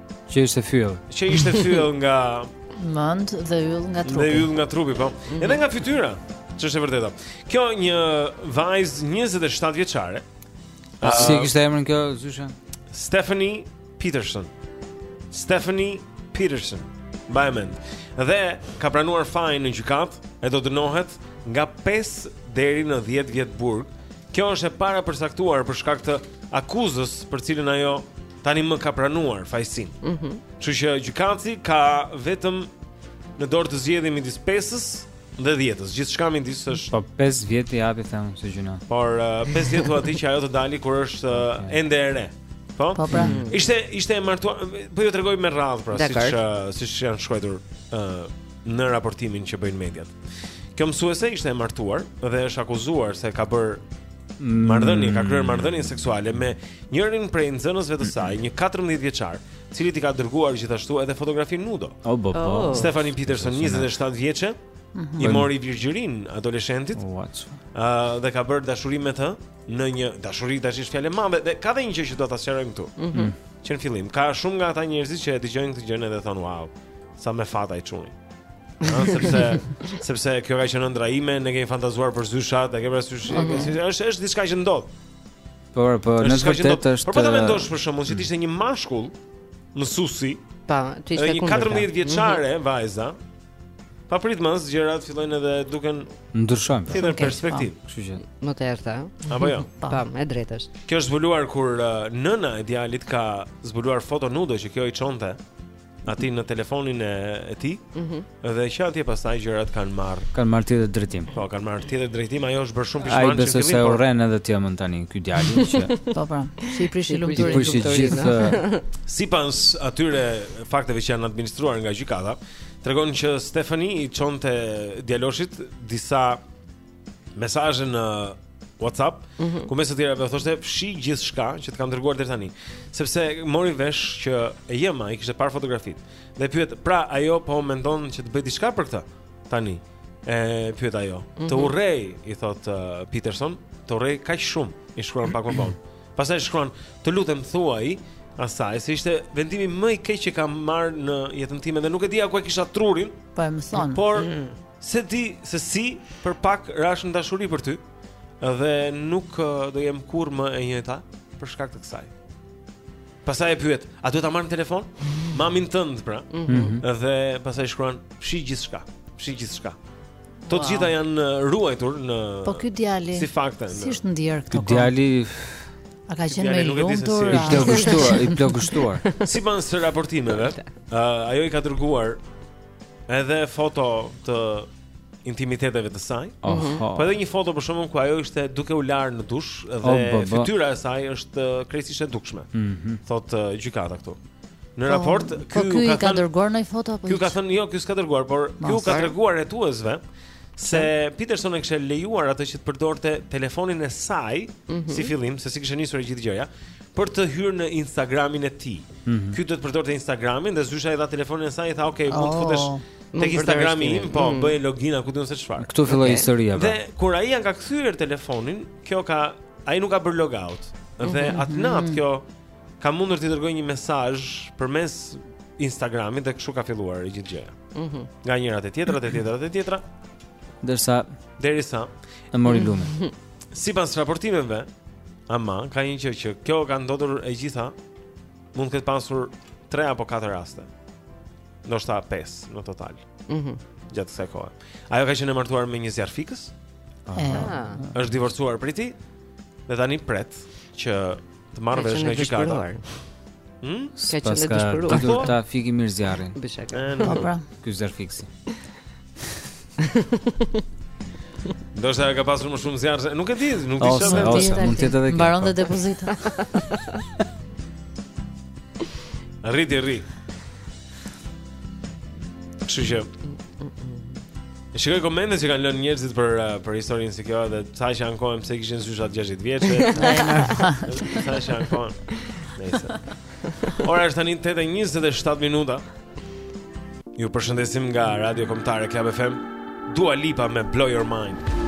Që ishte fyell. Që ishte fyell nga mend dhe yll nga trupi. Dhe yll nga trupi, po. Mm -hmm. Edhe nga fytyra, që është e vërteta. Kjo një vajzë 27 vjeçare. Po uh, si kishte emrin kjo zyshe? Stephanie Peterson. Stephanie Peterson. Mbaj mend. Dhe ka pranuar fajin në gjykatë e do dënohet nga 5 deri në 10 vjet burg. Kjo është e parapërcaktuar për shkak të akuzës për cilën ajo tani më ka pranuar fajësinë. Ëh. Mm -hmm. Kështu që gjykatësi ka vetëm në dorë të zgjedhë midis pesës dhe dhjetës. Gjithçka midis është Po 5 vjet jepi them se gjynah. Por 5 uh, vjet do ti që ajo të dalë kur është uh, ende e re. Po? Po pra. Mm. Ishte ishte e martuar, po ju tregoj me radhë pra, siç uh, siç janë shkruar ë uh, në raportimin që bëjnë mediat. Kjo mësuese ishte e martuar dhe është akuzuar se ka bërë mm. marrëdhënie, ka kryer marrëdhënie seksuale me njërin prej nxënësve të saj, një 14 vjeçar, të cilit i ka dërguar gjithashtu edhe fotografi nudo. Oh, bo, bo. Oh. Stephanie Peterson, 27 vjeçe, mhm. i mori virgjërinë adoleshentit. Ëh, oh, uh, dhe ka bërë dashuri me të në një dashuri tash është fjalë e madhe dhe ka dhe një gjë që do ta sqarojmë këtu. Mhm. Mm që në fillim ka shumë nga ata njerëzit që e dëgjojnë këtë gjë edhe thonë wow. Sa me fat ai çuni. Ëh, sepse sepse kjo ka qenë ëndrra ime, ne kemi fantazuar për zyshat, e ke parasysh? Uh -huh. si, është është diçka që ndodh. Por po në vërtet është Por po ta mendosh për sekondë të ishte një mashkull mësuesi. Po, të ishte një 14 vjeçare mm -hmm. vajza. Papritmas gjërat fillojnë edhe duken ndryshe. Pra. Tjetër perspektivë, kështu që më të errta. Apo jo. Po, e drejtë është. Kjo është zbuluar kur uh, nëna e djalit ka zbuluar foto nudo që kjo i çonte. aty në telefonin e, e tij. Ëh. Mm dhe që atje pastaj gjërat kanë marrë. Kanë marrë tjetër drejtim. Po, kanë marrë tjetër drejtim, ajo është bërë shumë pishman që kemi. Ai besoj se por... urren edhe të ëmën tani ky djali që Po po. Se i prishi lumturinë. I prishi gjithë. Sipas atyre fakteve që janë administruar nga gjykata, tregon që Stefani i çonte djaloshit disa mesazhe në WhatsApp, mm -hmm. ku mes të tjerave i thoshte fshi gjithçka që të kam dërguar deri tani, sepse mori vesh që e ëma i kishte parë fotografitë. Dhe pyet, pra ajo po mendon që të bëjë diçka për këtë tani? E pyet ajo. Mm -hmm. Të mhm. urrej, i thotë uh, Peterson, të urrej kaq shumë, i shkruan pak më vonë. Pastaj shkruan, të lutem thuaji asaj se ishte vendimi më i keq që kam marrë në jetën time dhe nuk e dija ku e kisha trurin. Po e mëson. Por mm -hmm Se di se si për pak rash në dashuri për ty Dhe nuk do jem kurrë më e njëta Për shkak të kësaj Pastaj e pyet, a duhet ta marr në telefon? Mamin tënd, pra. Mm -hmm. Dhe pastaj shkruan, fshi gjithçka, fshi gjithçka. Të wow. gjitha janë uh, ruajtur në Po ky djali. Si fakte. Si është ndier këto? Ky djali A ka qenë i lumtur? I plagështuar, i plagështuar. Sipas raportimeve, uh, ajo i ka dërguar Edhe foto të intimiteteve të saj. Oh, mm -hmm. Po edhe një foto për shembull ku ajo ishte duke u larë në dush dhe oh, fytyra e saj është uh, krejtësisht e dukshme. Mm -hmm. Thotë uh, gjykata këtu. Në po, raport po ky po, ka, ka dërguar ndonjë foto apo? Ky ka thënë jo, ky s'ka dërguar, por ky u ka treguar hetuesve se Peterson e kishte lejuar atë që të përdorte telefonin e saj mm -hmm. si fillim, se si kishte nisur e gjithë gjëja. për të hyrë në Instagramin e tij. Mm -hmm. Ky donte të përdorte Instagramin dhe zysha i dha telefonin e saj i tha, "Ok, mund të oh, futesh tek Instagrami im, po mm. bëj login apo di unë se çfarë." Këtu filloi okay. historia. Pra. Dhe kur ai ia ka kthyer telefonin, kjo ka ai nuk ka bërë logout. Dhe mm -hmm. atë natë mhm. kjo ka mundur t'i dërgojë një mesazh përmes Instagramit dhe kështu ka filluar e gjithë gjëja. Mhm. Mm Nga njëra te tjetra te tjetra te tjetra, ndërsa derisa e mori lumi. Sipas raportimeve, ama ka një gjë që kjo ka ndodhur e gjitha, mund të ketë pasur 3 apo 4 raste. Ndoshta 5 në total. Mhm. Mm gjatë kësaj kohe. Ajo ka qenë e martuar me një zjarrfikës. Ëh. Është divorcuar prej tij dhe tani pret që Të marrë vesh nga gjykata. Hm? Ka qenë e dëshpëruar. S'ia fiki mirë zjarrin. Bishaka. Po pra. Ky zjarrfikësi. Do të ka pasur më shumë zjarr, nuk e di, nuk di çfarë mendon. Ose mund të jetë edhe kjo. Mbaron edhe po. depozita. Rri, rri. Kështu që E shikoj komentet që kanë lënë njerëzit për uh, për historinë si kjo edhe ca që ankohen pse s' kishin zyshat 60 vjeçe. Sa që ankohen. Nejse. Ora është tani 8:27 minuta. Ju përshëndesim nga Radio Kombëtare Club FM. Dua Lipa me Blow Your Mind.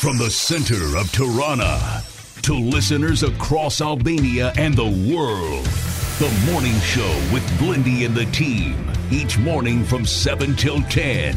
From the center of Tirana to listeners across Albania and the world, the morning show with Blindy and the team, each morning from 7 till 10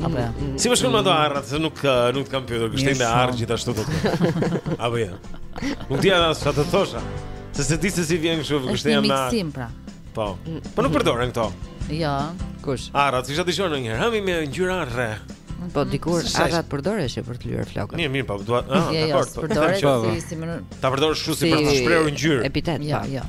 Apo ja. Mm, mm, si më shkon me ato arra, se nuk uh, nuk kam pyetur, gështenjë me arrë gjithashtu do të. Apo ja. Nuk di as sa të thosha. Se se di se si vjen kështu, gështenja me arrë. Është pra. Po. Mm. Po nuk përdoren këto. Jo. Kush? Arra, s'e kisha dëgjuar ndonjëherë, hami me ngjyrë arre. Po dikur arrat përdoreshin për të lyer flokët. Mirë, mirë, po dua. Ah, jo, jo, dakor. Po. Përdoresh si si më. Ta përdorësh kështu si për të shprehur ngjyrë. Epitet, po. Jo, jo.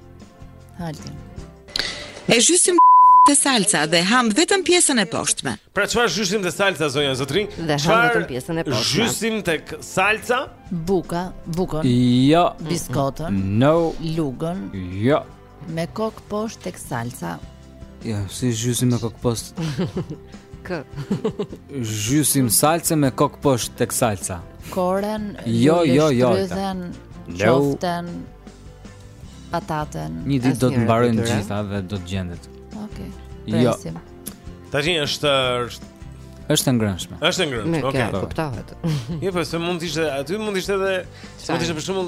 Altin. E zhysim te salca dhe ham vetëm pjesën e poshtme. Pra çfarë zhysim te salca zonja zotëri? Dhe ham vetëm pjesën e poshtme. Zhysim tek salca, buka, bukën. Jo. Biskotën. No. Lugën. Jo. Me kokë poshtë tek salca. Ja, si gjysmë me kokë poshtë. Kë? Gjysmë salce me kokë poshtë tek salca. Koren, jo, jo, jo. Trydhen, çoften, pataten. Një ditë do të mbarojnë të gjitha dhe do të gjendet. Okej. Okay. Jo. Tash është është Është e ngrënshme. Është e ngrënshme. Okej, okay. kuptohet. Jo, po se mund të ishte aty mund të ishte edhe mund të ishte për shembull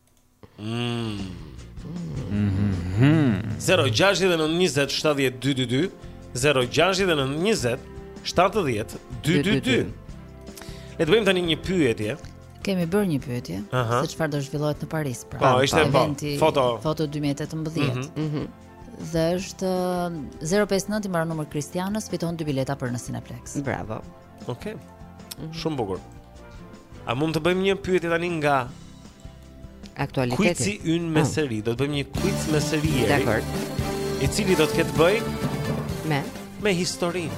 Le të bëjmë tani një pyetje. Kemi bërë një pyetje se çfarë do zhvillohet në Paris pra. Po, ishte Expo foto foto 2018. Mhm. Mm mhm. Mm dhe është 059 i mbaron numër Kristianës, fiton dy bileta për në Cineplex. Bravo. Okej. Okay. Mm -hmm. Shumë bukur. A mund të bëjmë një pyetje tani nga aktualiteti? Kuici ynë me ah. seri, do të bëjmë një kuic me seri. Dakor. I cili do të ketë të bëjë me me historinë.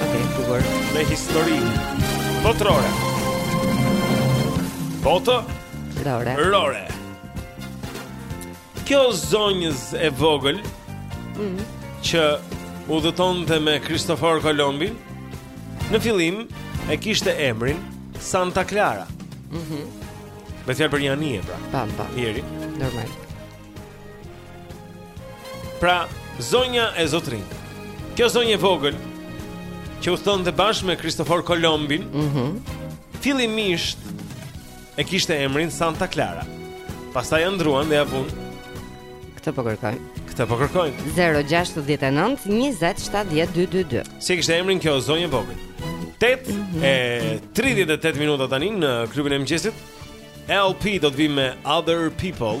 Okej, okay, bukur. Me historinë. Botërore. Botë. Rore. Rore. Kjo zonjëz e vogël mm. Që udhëtonte me Kristofor Kolombin Në fillim e kishte emrin Santa Clara mm -hmm. Bëhet fjalë për një anije pra Pam, pam Njeri Normal Pra zonja e zotërinj Kjo zonjë e vogël Që udhëtonte bashkë me Kristofor Kolombin mm -hmm. Fillimisht E kishte emrin Santa Clara. Pastaj ia ndërruan dhe ia vunë. Këtë po kërkoj. Këtë po kërkoj. 069 20 70 222. Si e kishte emrin kjo zonjë e vogël? 8 mhm. e 38 minuta tani në klubin e mëngjesit. LP do të vijë me Other People.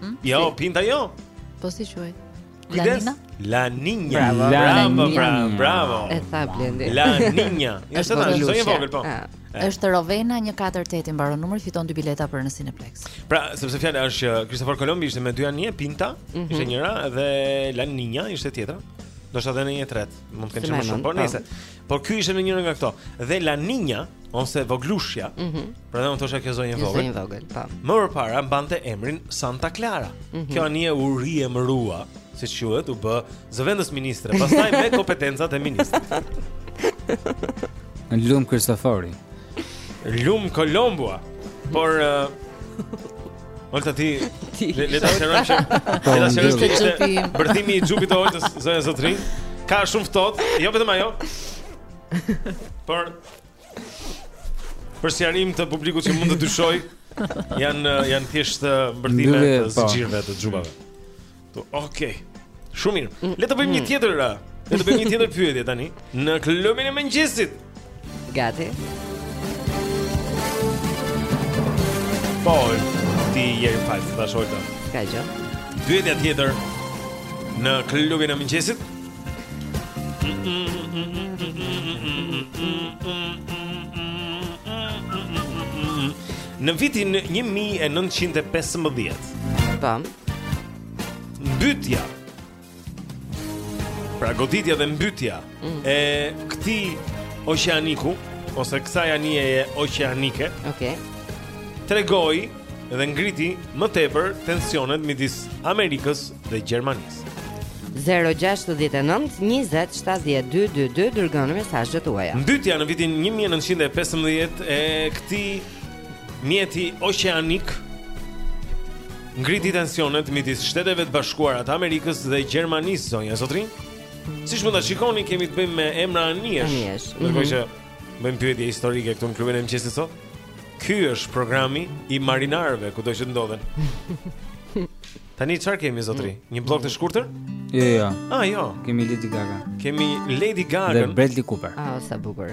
Hm? Jo, pinta jo. Po si quhet? Kujdes. La Niña. Bravo, bravo, bravo, bravo. E tha Blendi. La Niña. Ja sa tani, zonjë e vogël po. Ah. Është Rovena 148 i mbaron numri fiton dy bileta për në Cineplex. Pra, sepse fjala është që Kristofor Kolombi ishte me dy anije, Pinta, mm -hmm. ishte njëra dhe La Niña ishte tjetra. Do të thonë një e tretë, mund të kenë më shumë, por nëse Por ky ishte në njërën nga këto. Dhe La Niña ose Voglushja, mm -hmm. pra do të thosha kjo zonjë e vogël. Zonjë e vogël, po. Më përpara mbante emrin Santa Clara. Mm -hmm. Kjo anije u riemërua, siç quhet, u bë zëvendës ministre, pastaj me kompetencat e ministrit. Lum Kristofori. Lum Kolombua. Por uh, Olta ti le ta sqarojmë që po, le ta sqarojmë që mbërthimi i xhupit të Oltës zonja e zotërinj ka shumë ftohtë, jo vetëm ajo. Por për sqarim të publikut që mund të dyshojë, janë janë thjesht mbërthime të po. zinxhirëve të xhupave. Okej. Okay. Shumë mirë. Mm. Le të bëjmë mm. një tjetër, le të bëjmë një tjetër pyetje tani në klubin e mëngjesit. Gati. Po, ti je i ftuar të shohta. Ka gjë. Pyetja tjetër në klubin e mëngjesit. Në vitin 1915. Pam. Mbytja. Pra goditja dhe mbytja mm. e këtij oqeaniku ose kësaj anijeje oqeanike. Okej. Okay. Tregoi dhe ngriti më tepër tensionet midis Amerikës dhe Gjermanisë. 069 20 70 222 dërgoni mesazhet tuaja. Mbytja në vitin 1915 e këtij Mjeti oqeanik ngriti tensionet midis Shteteve të Bashkuara të Amerikës dhe Gjermanisë zonja zotërinj. Siç mund ta shikoni, kemi të bëjmë me emra anijesh. Anijesh. Do të thotë mhm. bëjmë pyetje historike këtu në klubin e mëngjesit sot. Ky është programi i marinarëve kudo që ndodhen. Tani çfarë kemi zotri? Mm. Një blok të shkurtër? Jo, jo. Ah, jo. Kemi Lady Gaga. Kemi Lady Gaga dhe Bradley Cooper. Ah, sa bukur.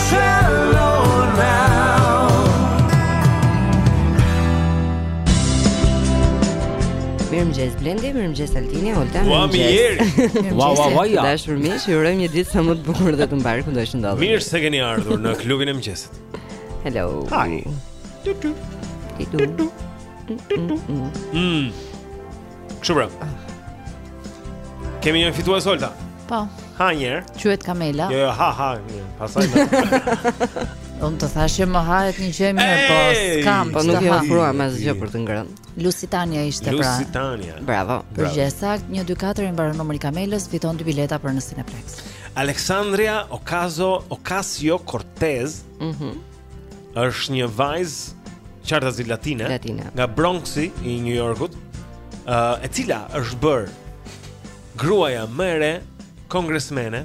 Mirëmëngjes Blendi, mirëmëngjes Altini, Olta. Ua mi jeri. Ua ua ua ja. Të dashur miq, ju urojmë një ditë sa më të bukur dhe të mbarë kudo që ndodheni. Mirë se keni ardhur në klubin e mëngjesit. Hello. Hi. Tu tu. Tu tu. Mm. Kështu pra. Kemi një fitues Olta. Po. Ha një herë. Quhet Kamela. Jo, jo, ha ha, mirë. Pastaj. Unë të thashë që më hahet një gjë e mirë, po s'kam, po nuk na ofruan asgjë për të ngrënë. Lusitania ishte pra. Lusitania. Bravo. Përgjigje e saktë 1 2 4 i mbaron numri Kamelës, fiton dy bileta për në Cineplex. Alexandria Ocaso Ocasio Cortez. Mhm. Mm është një vajzë qartazi latine, latine. nga Bronxi i New Yorkut, uh, e cila është bërë gruaja më e re kongresmene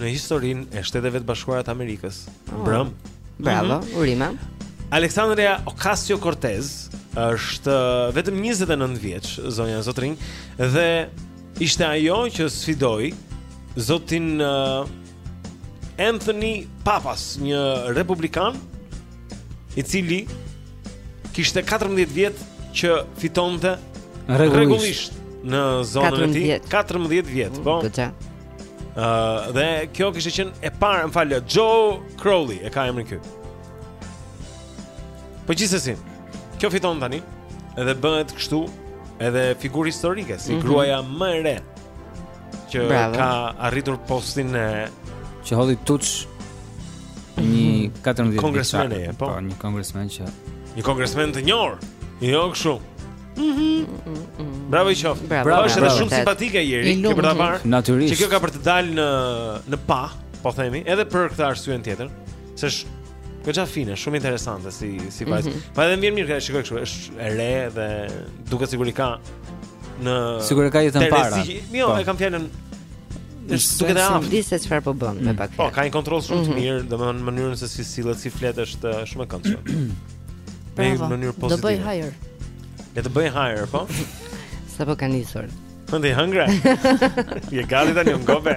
në historinë e Shteteve të Bashkuara të Amerikës. Oh. Bravo. Bravo, mm -hmm. urime. Alexandria Ocasio-Cortez është vetëm 29 vjeç, zonja zotërinj, dhe ishte ajo që sfidoi zotin uh, Anthony Papas, një republikan i cili kishte 14 vjet që fitonte rregullisht në zonën e tij 14 vjet, po. Ëh, uh, dhe kjo kishte qenë e parë, më fal, Joe Crowley e ka emrin ky. Po gjithsesi, kjo fiton tani edhe bëhet kështu edhe figurë historike si mm -hmm. gruaja më e re që Bravo. ka arritur postin e që hodhi tuç një 14 mhm. kongresmen e po. po një kongresmen që një kongresmen të njohur jo kështu Mhm. Bravo i qoftë. Bravo, bravo, është edhe shumë simpatike ieri, ke për ta parë. Natyrisht. Që kjo ka për të dalë në në pah, po themi, edhe për këtë arsyen tjetër. Se është goxha fine, shumë interesante si si vajzë. Mm -hmm. Po edhe më vjen mirë që e shikoj kështu, është e re dhe duket sikur i ka në Sigurisht e ka jetën para. Jo, po. e kam fjalën është duket e aftë. Di se çfarë po bën me mm. pak. Po, ka një kontroll shumë të mhm. mirë, domethënë mënyrën se si sillet, si flet është uh, shumë e këndshme. Në një mënyrë pozitive. Do bëjë hajër. Le të bëjë hajër, po? Sapo ka nisur. Fundi hungry. Je gati tani un gobe.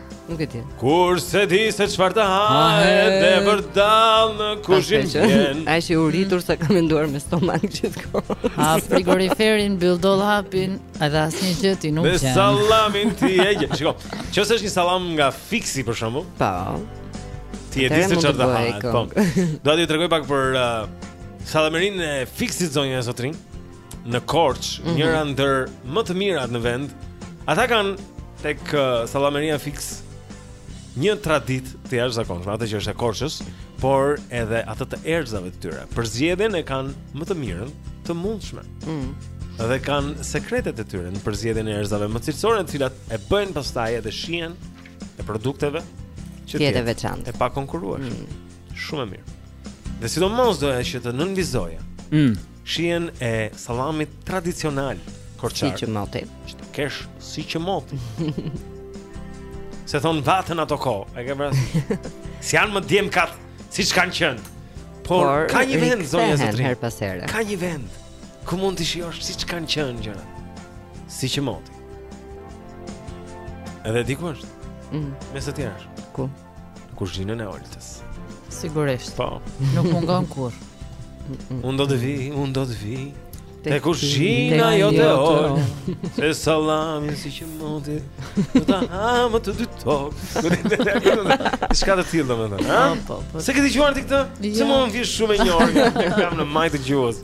Nuk e di. Kur s'e di se çfarë të hahet dhe vërdallë në kuzhinë vjen. Ai është i uritur sa ka menduar me stomak gjithkohë. Hap frigoriferin, mbyll dollapin, edhe asnjë gjë ti nuk gjen. Me sallamin ti e gjen. Shiko, çfarë është një sallam nga Fix-i për shembull? Po. Ti e di se çfarë të hahet. Po. Do të tregoj pak për uh, sallamerinë e Fix-it zonja e zotërinj. në Korçë, mm -hmm. njëra ndër më të mirat në vend. Ata kanë tek uh, Sallameria Fix një traditë të jashtëzakonshme, atë që është e Korçës, por edhe atë të erëzave të tyre. Përzgjedhjen e kanë më të mirën të mundshme. Mm. Dhe kanë sekretet e tyre në përzgjedhjen e erëzave më cilësore, të cilat e bëjnë pastaj edhe shijen e produkteve që të jetë e veçantë. E pakonkurrueshme. Mm. Shumë e mirë. Dhe sidomos doja që të nënvizoja. Mm. Shijen e sallamit tradicional korçar. Si që moti. Çdo kesh si që moti. Se thonë vanë ato kohë, e ke vras. S'janë më gjërat, siç kanë qenë. Por, Por ka një vend zonja e zotërinj. Ka një vend ku mund t'i shijosh siç kanë qenë gjërat. Si që moti. Edhe di ku është. Mm. Mes të tjerash. Ku? Cool. Në kuzhinën e Oltës. Sigurisht. Po. Nuk mungon kurrë. Unë do të vij, unë do të vij. Te kuzhina jote oj Se sallamin si që moti Ne ta hamë të dy tok S'ka të tillë domethënë Se ke dëgjuar ti këtë Se mu më vjen shumë e njohur Kam në majë të gjuhës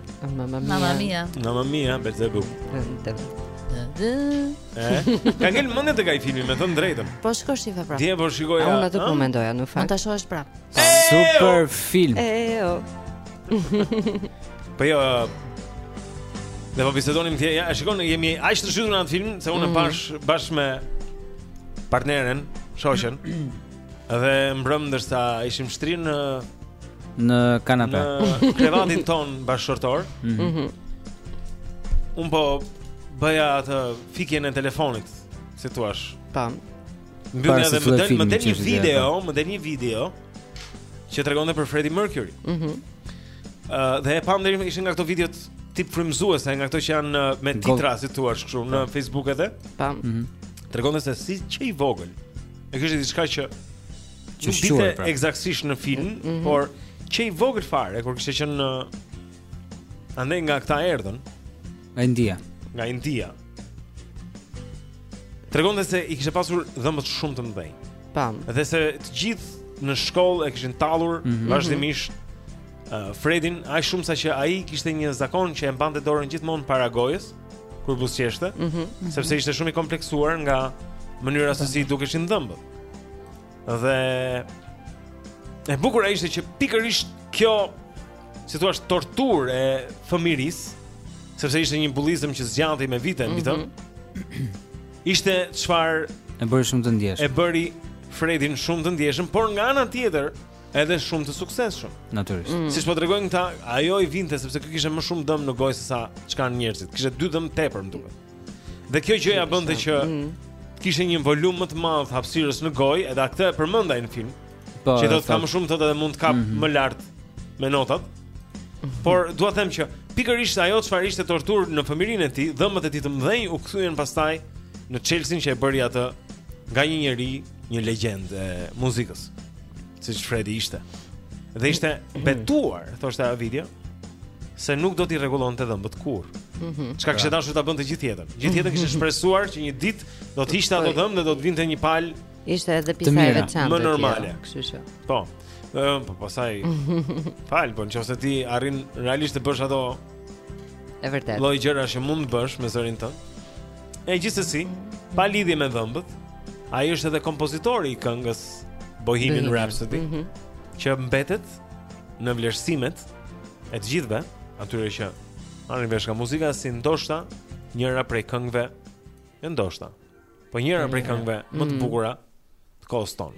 Mamma mia. Mamma mia. Mamma mia, Belzebub. Ka ngel mendja te ky filmi, me thënë të drejtën Po shko shife prap Dje po shikoja Unë atë po mendoja në fakt Mund ta shohësh prap Super film Eo Po jo Ne po bisedonim dje Ja, shikon, jemi aq të zhytur në atë film Se unë mm. pashë bashkë me partneren Shoqen Dhe mbrëmë ndërsa ishim shtrirë në në kanape. Në krevatin tonë bashkëshortor. Mhm. Mm -hmm. Unë po bëja atë fikjen e telefonit, si thua. Po. Mbyllja dhe më del më del një video, po. më del një video që tregonte për Freddie Mercury. Mhm. Mm uh, dhe e pamë se ishin nga këto videot tip frymëzuese, nga këto që janë me titra, si thua, kështu në Facebook edhe. Po. Mhm. Mm tregonte se si që i vogël. E kishte diçka që që shquhej pra. Eksaktësisht në film, mm -hmm. por që i vogël fare kur kishte qenë në andej nga këta erdhën nga India. Nga India. Tregonte se i kishte pasur dhëmbët shumë të mëdhenj. Pam. Dhe se të gjithë në shkollë e kishin tallur mm -hmm. vazhdimisht uh, Fredin, aq shumë sa që ai kishte një zakon që e mbante dorën gjithmonë para gojës. Mm kur buzëqeshte, mm -hmm. sepse ishte shumë i kompleksuar nga mënyra se si dukeshin dhëmbët. Dhe e bukura ishte që pikërisht kjo si thua torturë e fëmijërisë, sepse ishte një bullizëm që zgjati me vite mbi mm -hmm. të. Ishte çfarë e bëri shumë të ndjeshëm. E bëri Fredin shumë të ndjeshëm, por nga ana tjetër, Edhe shumë të suksesshëm. Natyrisht. Mm. Siç po tregojnë këta, ajo i vinte sepse ky kishte më shumë dhëmbë në gojë se sa ç'kanë njerëzit. Kishte dy dhëmbë tepër më duket. Dhe kjo gjë ia bënte që mm. kishte një volum më të madh të hapësirës në gojë, edhe atë e përmend ai në film. Po. Që thotë ka më shumë thotë edhe mund të kap mm -hmm. më lart me notat. Mhm. Por dua të them që pikërisht ajo çfarë ishte torturë në fëmijërinë e tij, dhëmbët e tij të mëdhenj u kthyen pastaj në çelësin që e bëri atë nga një njeri, në legjendë e muzikës. siç Fredi ishte. Dhe ishte betuar, thoshte ajo video, se nuk do t'i rregullonte dhëmbët kurrë. Çka mhm. kishte pra. dashur ta bënte gjithë jetën. Gjithë jetën kishte shpresuar që një ditë do të hiqte ato dhëmbë dhe do të vinte një palë. Ishte edhe pjesa e veçantë. Më normale, kështu që. Po. Ëm, po pastaj. Fal, po në qoftë se ti arrin realisht të bësh ato e vërtetë. Lloj gjëra që mund të bësh me zërin tënd. E gjithsesi, pa lidhje me dhëmbët, ai është edhe kompozitori i këngës Bohemian Rhapsody, mm -hmm. që mbetet në vlerësimet e të gjithëve, atyre që marrin vesh nga muzika si ndoshta njëra prej këngëve jo ndoshta, po njëra prej këngëve më të mhm. bukura të kohës tonë.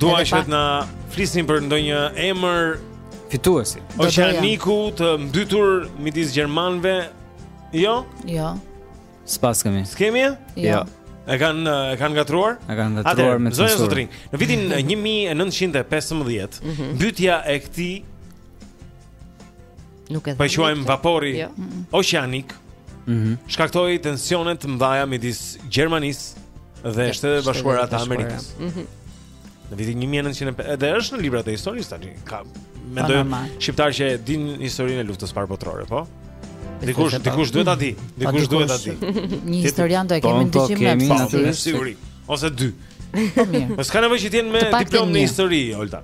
Dua që të na flisni për ndonjë emër fituesi. Oqeanikut të mbytur midis gjermanëve. Jo? Jo. S'paskemi. S'kemi? Jo. jo. E kanë e kanë ngatruar? E kanë ngatërruar me, zonja zotërinj. Në vitin 1915, mm -hmm. mbytja e këtij Nuk e po thënë. Po quajmë vapori jo. oqeanik. Mhm. Mm Shkaktoi tensione të mëdha midis Gjermanisë dhe Shteteve të Bashkuara të Amerikës. Mhm. Mm në vitin 1900 edhe është në librat e historisë tani. Ka mendoj shqiptarë që dinë historinë e luftës së parë botërore, po? Dikush dikush duhet ta di, dikush duhet ta di. Një historian do e kemi në dëgjim, natyrisht. Ose dy. Po mirë. Po s'ka nevojë që të jenë me diplomë në histori, Olta.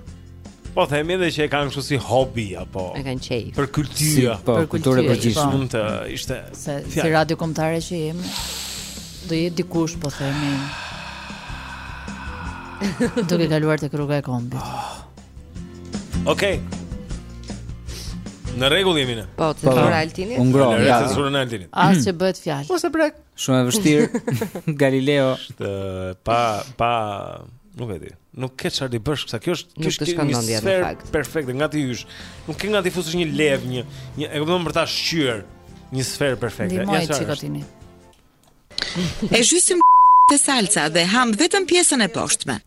Po themi edhe që e kanë kështu si hobi apo. E kanë qejf. Për kulturë, si, po, për kulturë të përgjithshme. Po. Mund të ishte. Se si radio kombëtare që jemi. Do jetë dikush po themi. Do të ketë kaluar tek rruga e kombit. Okej. Okay. Në rregull jemi ne. Po, të thonë po. Altini. Unë ngroh. Ja, të thonë Altini. As që bëhet fjalë. Mos e prek. Shumë e vështirë. Galileo. Është pa pa Nuk e di. Nuk ke çfarë të bësh, sa kjo është kjo është një sferë perfekte nga t'i hysh. Nuk ke nga t'i fusësh një levë, një një e kupton për ta shqyer një sferë perfekte. Ja çfarë. E zhysim te salca dhe hamë vetëm pjesën e poshtme.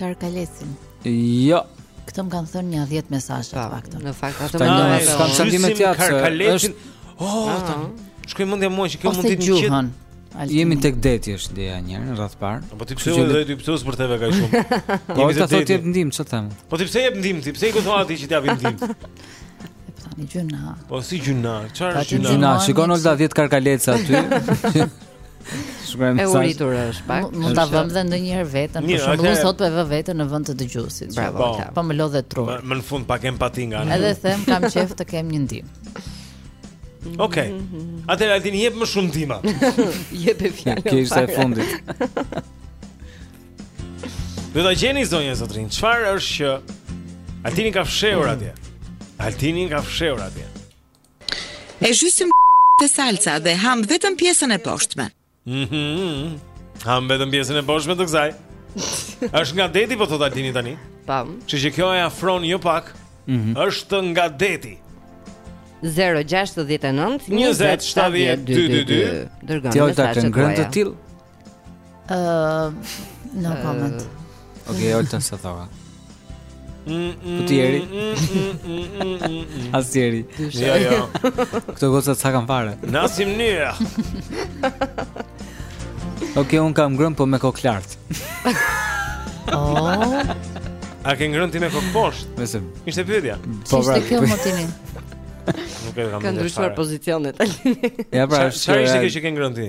Karkalesin. Jo. Këtë më kanë thënë një 10 mesazhe pak, Altin. Në fakt ato më kanë thënë. Kam sentimin e tij. Karkalesin. Oh, ah. shkoi mendja mua që kjo mund të jetë një Altin. Jemi tek deti është ideja një herë në radhë të parë. Po ti pse do të pyes për TV kaq shumë? Po ti thotë jep ndihmë, ç'të them? Po ti pse jep ndihmë ti? Pse i kujton atë që t'jap ndihmë? Tani gjynah. Po si gjynah? Çfarë është gjynah? Gjynah, shikon Olta 10 karkaleca aty. Shkruajmë sa. E uritur është pak. Mund ta vëmë dhe ndonjëherë veten, për shembull, unë sot po e vë veten në vend të dëgjuesit. Bravo. Po, po më lodhet truri. Më në fund pak empati nga. Edhe them kam qejf të kem një ndihmë. Okej. Okay. Mm -hmm. Atëherë Altin jep më shumë ndihma. Jepe fjalën. Kjo ishte e fundit. Do ta gjeni zonja zotërinj. Çfarë është që Altini ka fshehur atje? Altini ka fshehur atje. E zhysim te salca dhe hamë vetëm pjesën e poshtme. Mhm. Hamë vetëm pjesën e poshtme të kësaj. Është nga deti po thotë Altini tani. Pam. Kështu që kjo e afron jo pak. Mhm. Është nga deti. 069 20 70 222 dërgoni mesazhet tuaja. Ti Olta ke ngrënë të tillë? Ëh, no comment. Ok, Olten se thoja Po ti Eri As ti Eri Jo, jo Këto goca të sakan fare Nasim një Ok, unë kam ngrënë po me kokë lartë oh. A ke ngrënë ti me kokë poshtë? Nëse Ishte pyetja Po pra Ishte kjo motini Nuk e kam ndryshuar pozicionet. Ja pra, çfarë ishte kjo që ke ngrënë ti?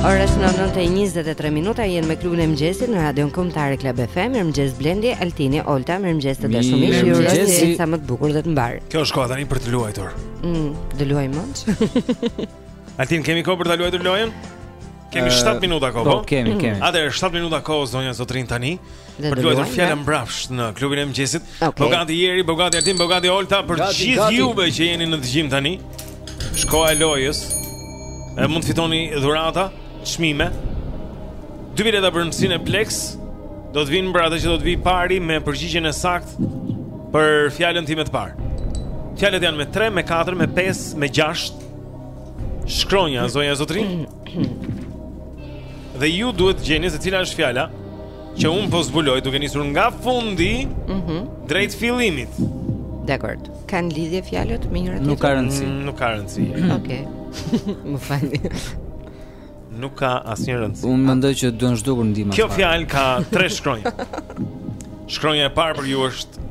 Ora është 9:23 minuta, jemi me klubin e mëngjesit në Radion Kombëtare Club FM. Mirëmëngjes Blendi, Altini, Olta, mirëmëngjes të dashur miq. Ju uroj një ditë sa më të bukur dhe të mbarë. Kjo është koha tani për të luajtur. Mm, do luajmë. Altin kemi kohë për ta luajtur lojën? Kemi 7 uh, minuta kohë. Po, po, kemi, mm. kemi. Atëherë 7 minuta kohë zonja zotërinj tani. për të luajtur fjalën mbrapsht në klubin e mëngjesit. Okay. Bëhu gati Eri, bëhu gati Altin, bëhu gati Olta për gjithë juve që jeni në dëgjim tani. Është koha e lojës. E mund të fitoni dhurata, çmime. Dy bileta për në Cineplexx do të vijnë për atë që do të vijë i pari me përgjigjen e saktë për fjalën time të parë. Fjalët janë me 3, me 4, me 5, me 6, Shkronja, zonja zotërinj Dhe ju duhet të gjeni se cila është fjala Që unë po zbuloj duke nisur nga fundi mm -hmm. Drejt fillimit Dakord, kanë lidhje fjalët me njëra-tjetrën? Nuk ka rëndësi mm, Nuk ka rëndësi Oke, më falni Nuk ka asnjë rëndësi Unë mendoj që duhen zhdukur ndihmat Kjo fjalë ka tre shkronja Shkronja e parë për ju është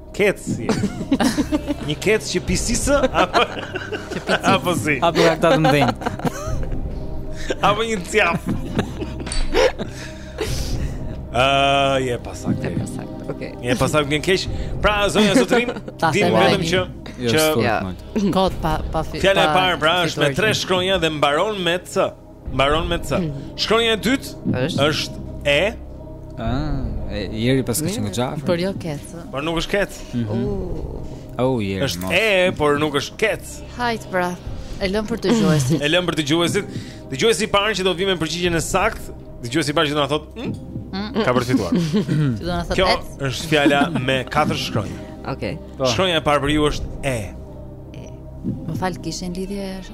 Kec si. Një kec që pisisë apo që pisisë. Apo si. Apo ka ta ndënj. Apo një cjap. Ah, je i pasaktë. Je i pasaktë. Okej. Je i pasaktë gjen keq. Pra zonja zotërinj, dimë vetëm që jo, që kot pa pa. Fjala e parë pra është me tre shkronja dhe mbaron me c. Mbaron me C. Shkronja e dytë është është E. Ah, Eri paska qenë afër. Por jo kec. Por nuk është kec. Mhm. Oh, oh Eri. Është E, por nuk është kec. Hajt pra. E lëmë për dëgjuesit. E lëmë për dëgjuesit. Dëgjuesi i parë që do të vijë me përgjigjen e saktë, dëgjuesi i parë që do na thotë, hm? Mm. Ka për të fituar. Ti do na thotë. Kjo është fjala me katër shkronja. Okej. Po. Shkronja e parë për ju është E. Më fal, kishin lidhje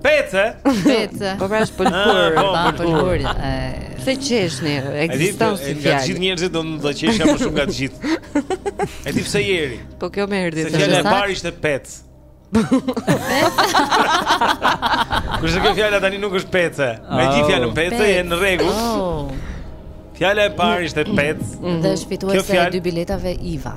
Pecë. Pecë. Po pra është pëlhurë, po pëlhurë. Pse qeshni? Ekziston si fjalë. Ja gjithë njerëzit do të qeshja më shumë nga të gjithë. E di pse Eri? Po kjo më erdhi. Se fjala e parë ishte pec. Kurse kjo fjala tani nuk është pecë. Me di oh. fjalën pecë je në rregull. Oh. Fjala e parë ishte pec. Dhe është fituese e dy biletave Iva.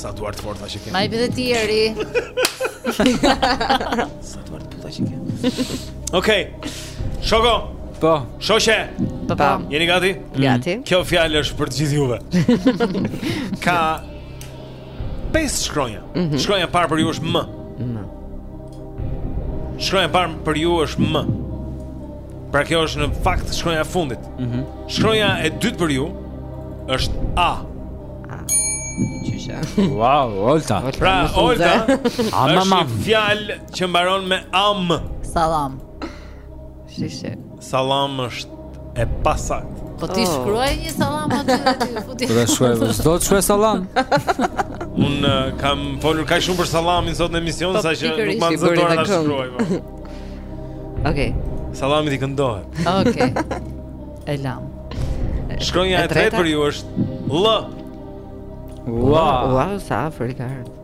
Sa duar të forta që ke. Ai vetë ti Xheri. Sa duar të forta që ke. Okej. Shoku. Po. Shoqe. Po po. Jeni gati? Gati. Mm. Kjo fjalë është për të gjithë juve. Ka Pesë shkronja. Mm -hmm. Shkronja e parë për ju është M. M. Shkronja e parë për ju është M. Pra kjo është në fakt shkronja e fundit. Mm -hmm. Shkronja e dytë për ju është A. A. Qysh. Wow, Olta. Pra, Olta. Amam. Është fjalë që mbaron me am. Salam. Si se. Salam është e pasaktë. Po ti, oh. shkruaj një salam aty aty futi. Do të shkruaj, do të shkruaj salam. Un uh, kam folur kaq shumë për salamin sot në emision, po, sa që nuk më nxjerr dora ta shkruaj. Po. Okej. Salamit i këndohet. Okej. Elam. Shkronja e tretë për ju është L. Wow, wow, sa afrikar.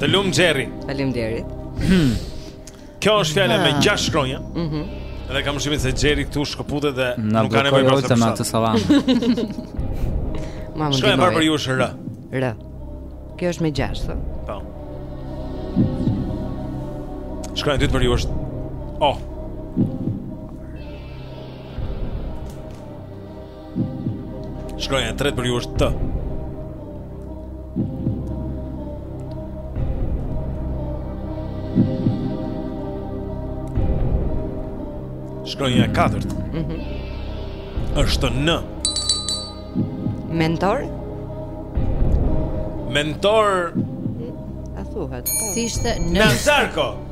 Të lumtë Xheri. Faleminderit. Hmm. Kjo është fjala me 6 ah. shkronja. Mhm. Mm dhe kam dyshimin se Xheri këtu shkëputet dhe Na nuk ka nevojë për të marrë salam. Mamë. Shkronja e parë për ju është R. R. Kjo është me 6 shkronja. Po. Shkronja e dytë për ju është O. Shkronja e tretë për ju është T. Shkronja e katërt. Mhm. Mm është N. Mentor? Mentor a thuhet? Po. Si ishte N. Nazarko.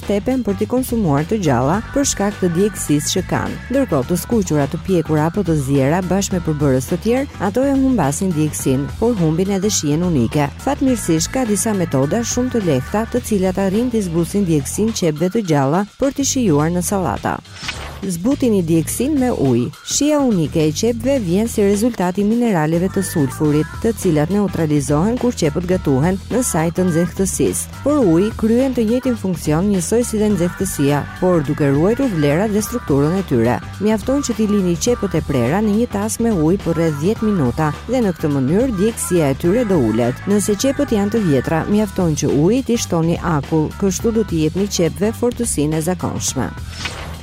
stepen për t'i konsumuar të gjalla për shkak të djegësisë që kanë. Ndërkohë, të skuqura, të pjekura apo të ziera bashkë me përbërës të tjerë, ato e humbasin djegësinë, por humbin edhe shijen unike. Fatmirësisht ka disa metoda shumë të lehta, të cilat arrijnë t'i zbusin djegësinë qepëve të gjalla për t'i shijuar në sallata. Zbutini djegësinë me ujë. Shija unike e qepëve vjen si rezultat i mineraleve të sulfurit, të cilat neutralizohen kur qepët gatuhen në saje të nxehtësisë. Por uji kryen të njëjtin funksion njësoj si dhe nxehtësia, por duke ruajtur vlerat dhe strukturën e tyre. Mjafton që t'i lini qepët e prera në një tas me ujë për rreth 10 minuta dhe në këtë mënyrë djegësia e tyre do ulet. Nëse qepët janë të vjetra, mjafton që ujit t'i shtoni akull, kështu do t'i jepni qepëve fortësinë e zakonshme.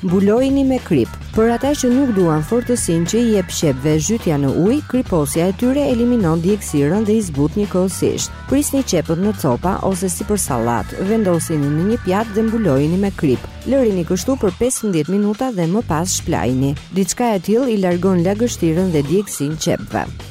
Mbulojini me kripë. Për ata që nuk duan fortësinë që i jep qepëve zhytja në ujë, kriposja e tyre eliminon djegësirën dhe i zbut njëkohësisht. Prisni qepët në copa ose si për sallatë, vendosini në një pjatë dhe mbulojini me kripë. Lërini kështu për 15 minuta dhe më pas shpëlajini. Diçka e tillë i largon lagështirën dhe djegësinë qepëve.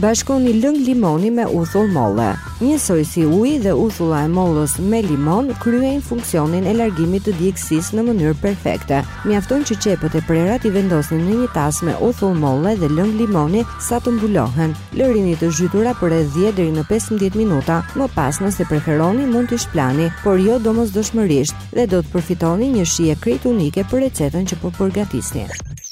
Bashkoni lëng limoni me uthull molle. Njësoj si uji dhe uthulla e mollës me limon kryejnë funksionin e largimit të djegësisë në mënyrë perfekte. Mjafton që qepët e prera t'i vendosni në një tas me uthull molle dhe lëng limoni sa të mbulohen. Lërini të zhytura për rreth 10 deri në 15 minuta, më pas nëse preferoni mund t'i shplani, por jo domosdoshmërisht dhe do të përfitoni një shije krejt unike për recetën që po përgatisni.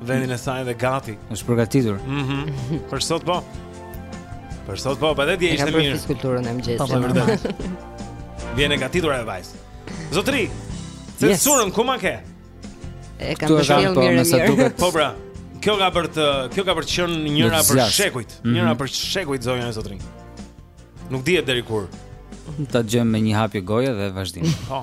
vendin e saj dhe gati. Është përgatitur. Mhm. Mm për sot po. Për sot po, patë dje ishte mirë. Për kulturën e mëngjesit. Po, vërtet. Vjen e gatitur ajo vajzë. Zotri, censurën yes. ku ma ke? E kam të shkëllim po, mirë e mirë. Po bra, kjo ka për të, kjo ka për të qënë njëra për shekujt, mhm. njëra për shekujt zonja e zotërinj. Nuk dihet deri kur. Ta gjem me një hapje goje dhe vazhdojmë. Po.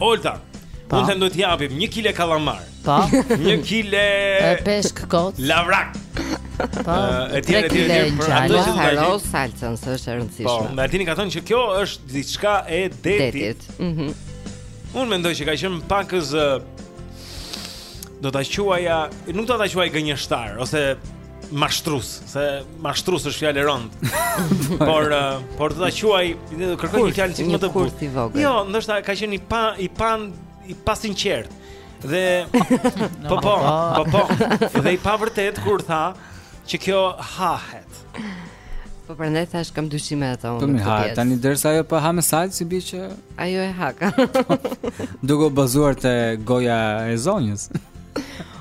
Olta, Po. unë them do të japim 1 kile kallamar, Po. 1 kile E peshk kot. lavrak. Po. Ë, etj, tre etj, kile etj, për gjallë. ato Mos që do ta harro gjej. salcën, se është e Po, rëndësishme. Martini ka thënë që kjo është diçka e detit. Detit. Mhm. Unë mendoj që ka qenë pakëz ë, do ta quaja, nuk do ta quaj gënjeshtar ose mashtrus, se mashtrus është fjalë e rëndë. por uh, por do ta quaj, do të kërkoj një fjalë më të urtë. Jo, ndoshta ka qenë i pa i pa i pasinqertë. Dhe po po, po po. Dhe i pavërtetë kur tha që kjo hahet. Po prandaj thashë kam dyshime ato unë. Po më ha, tani derisa ajo po ha me sal si bie që ajo e haka. Duke u bazuar te goja e zonjës.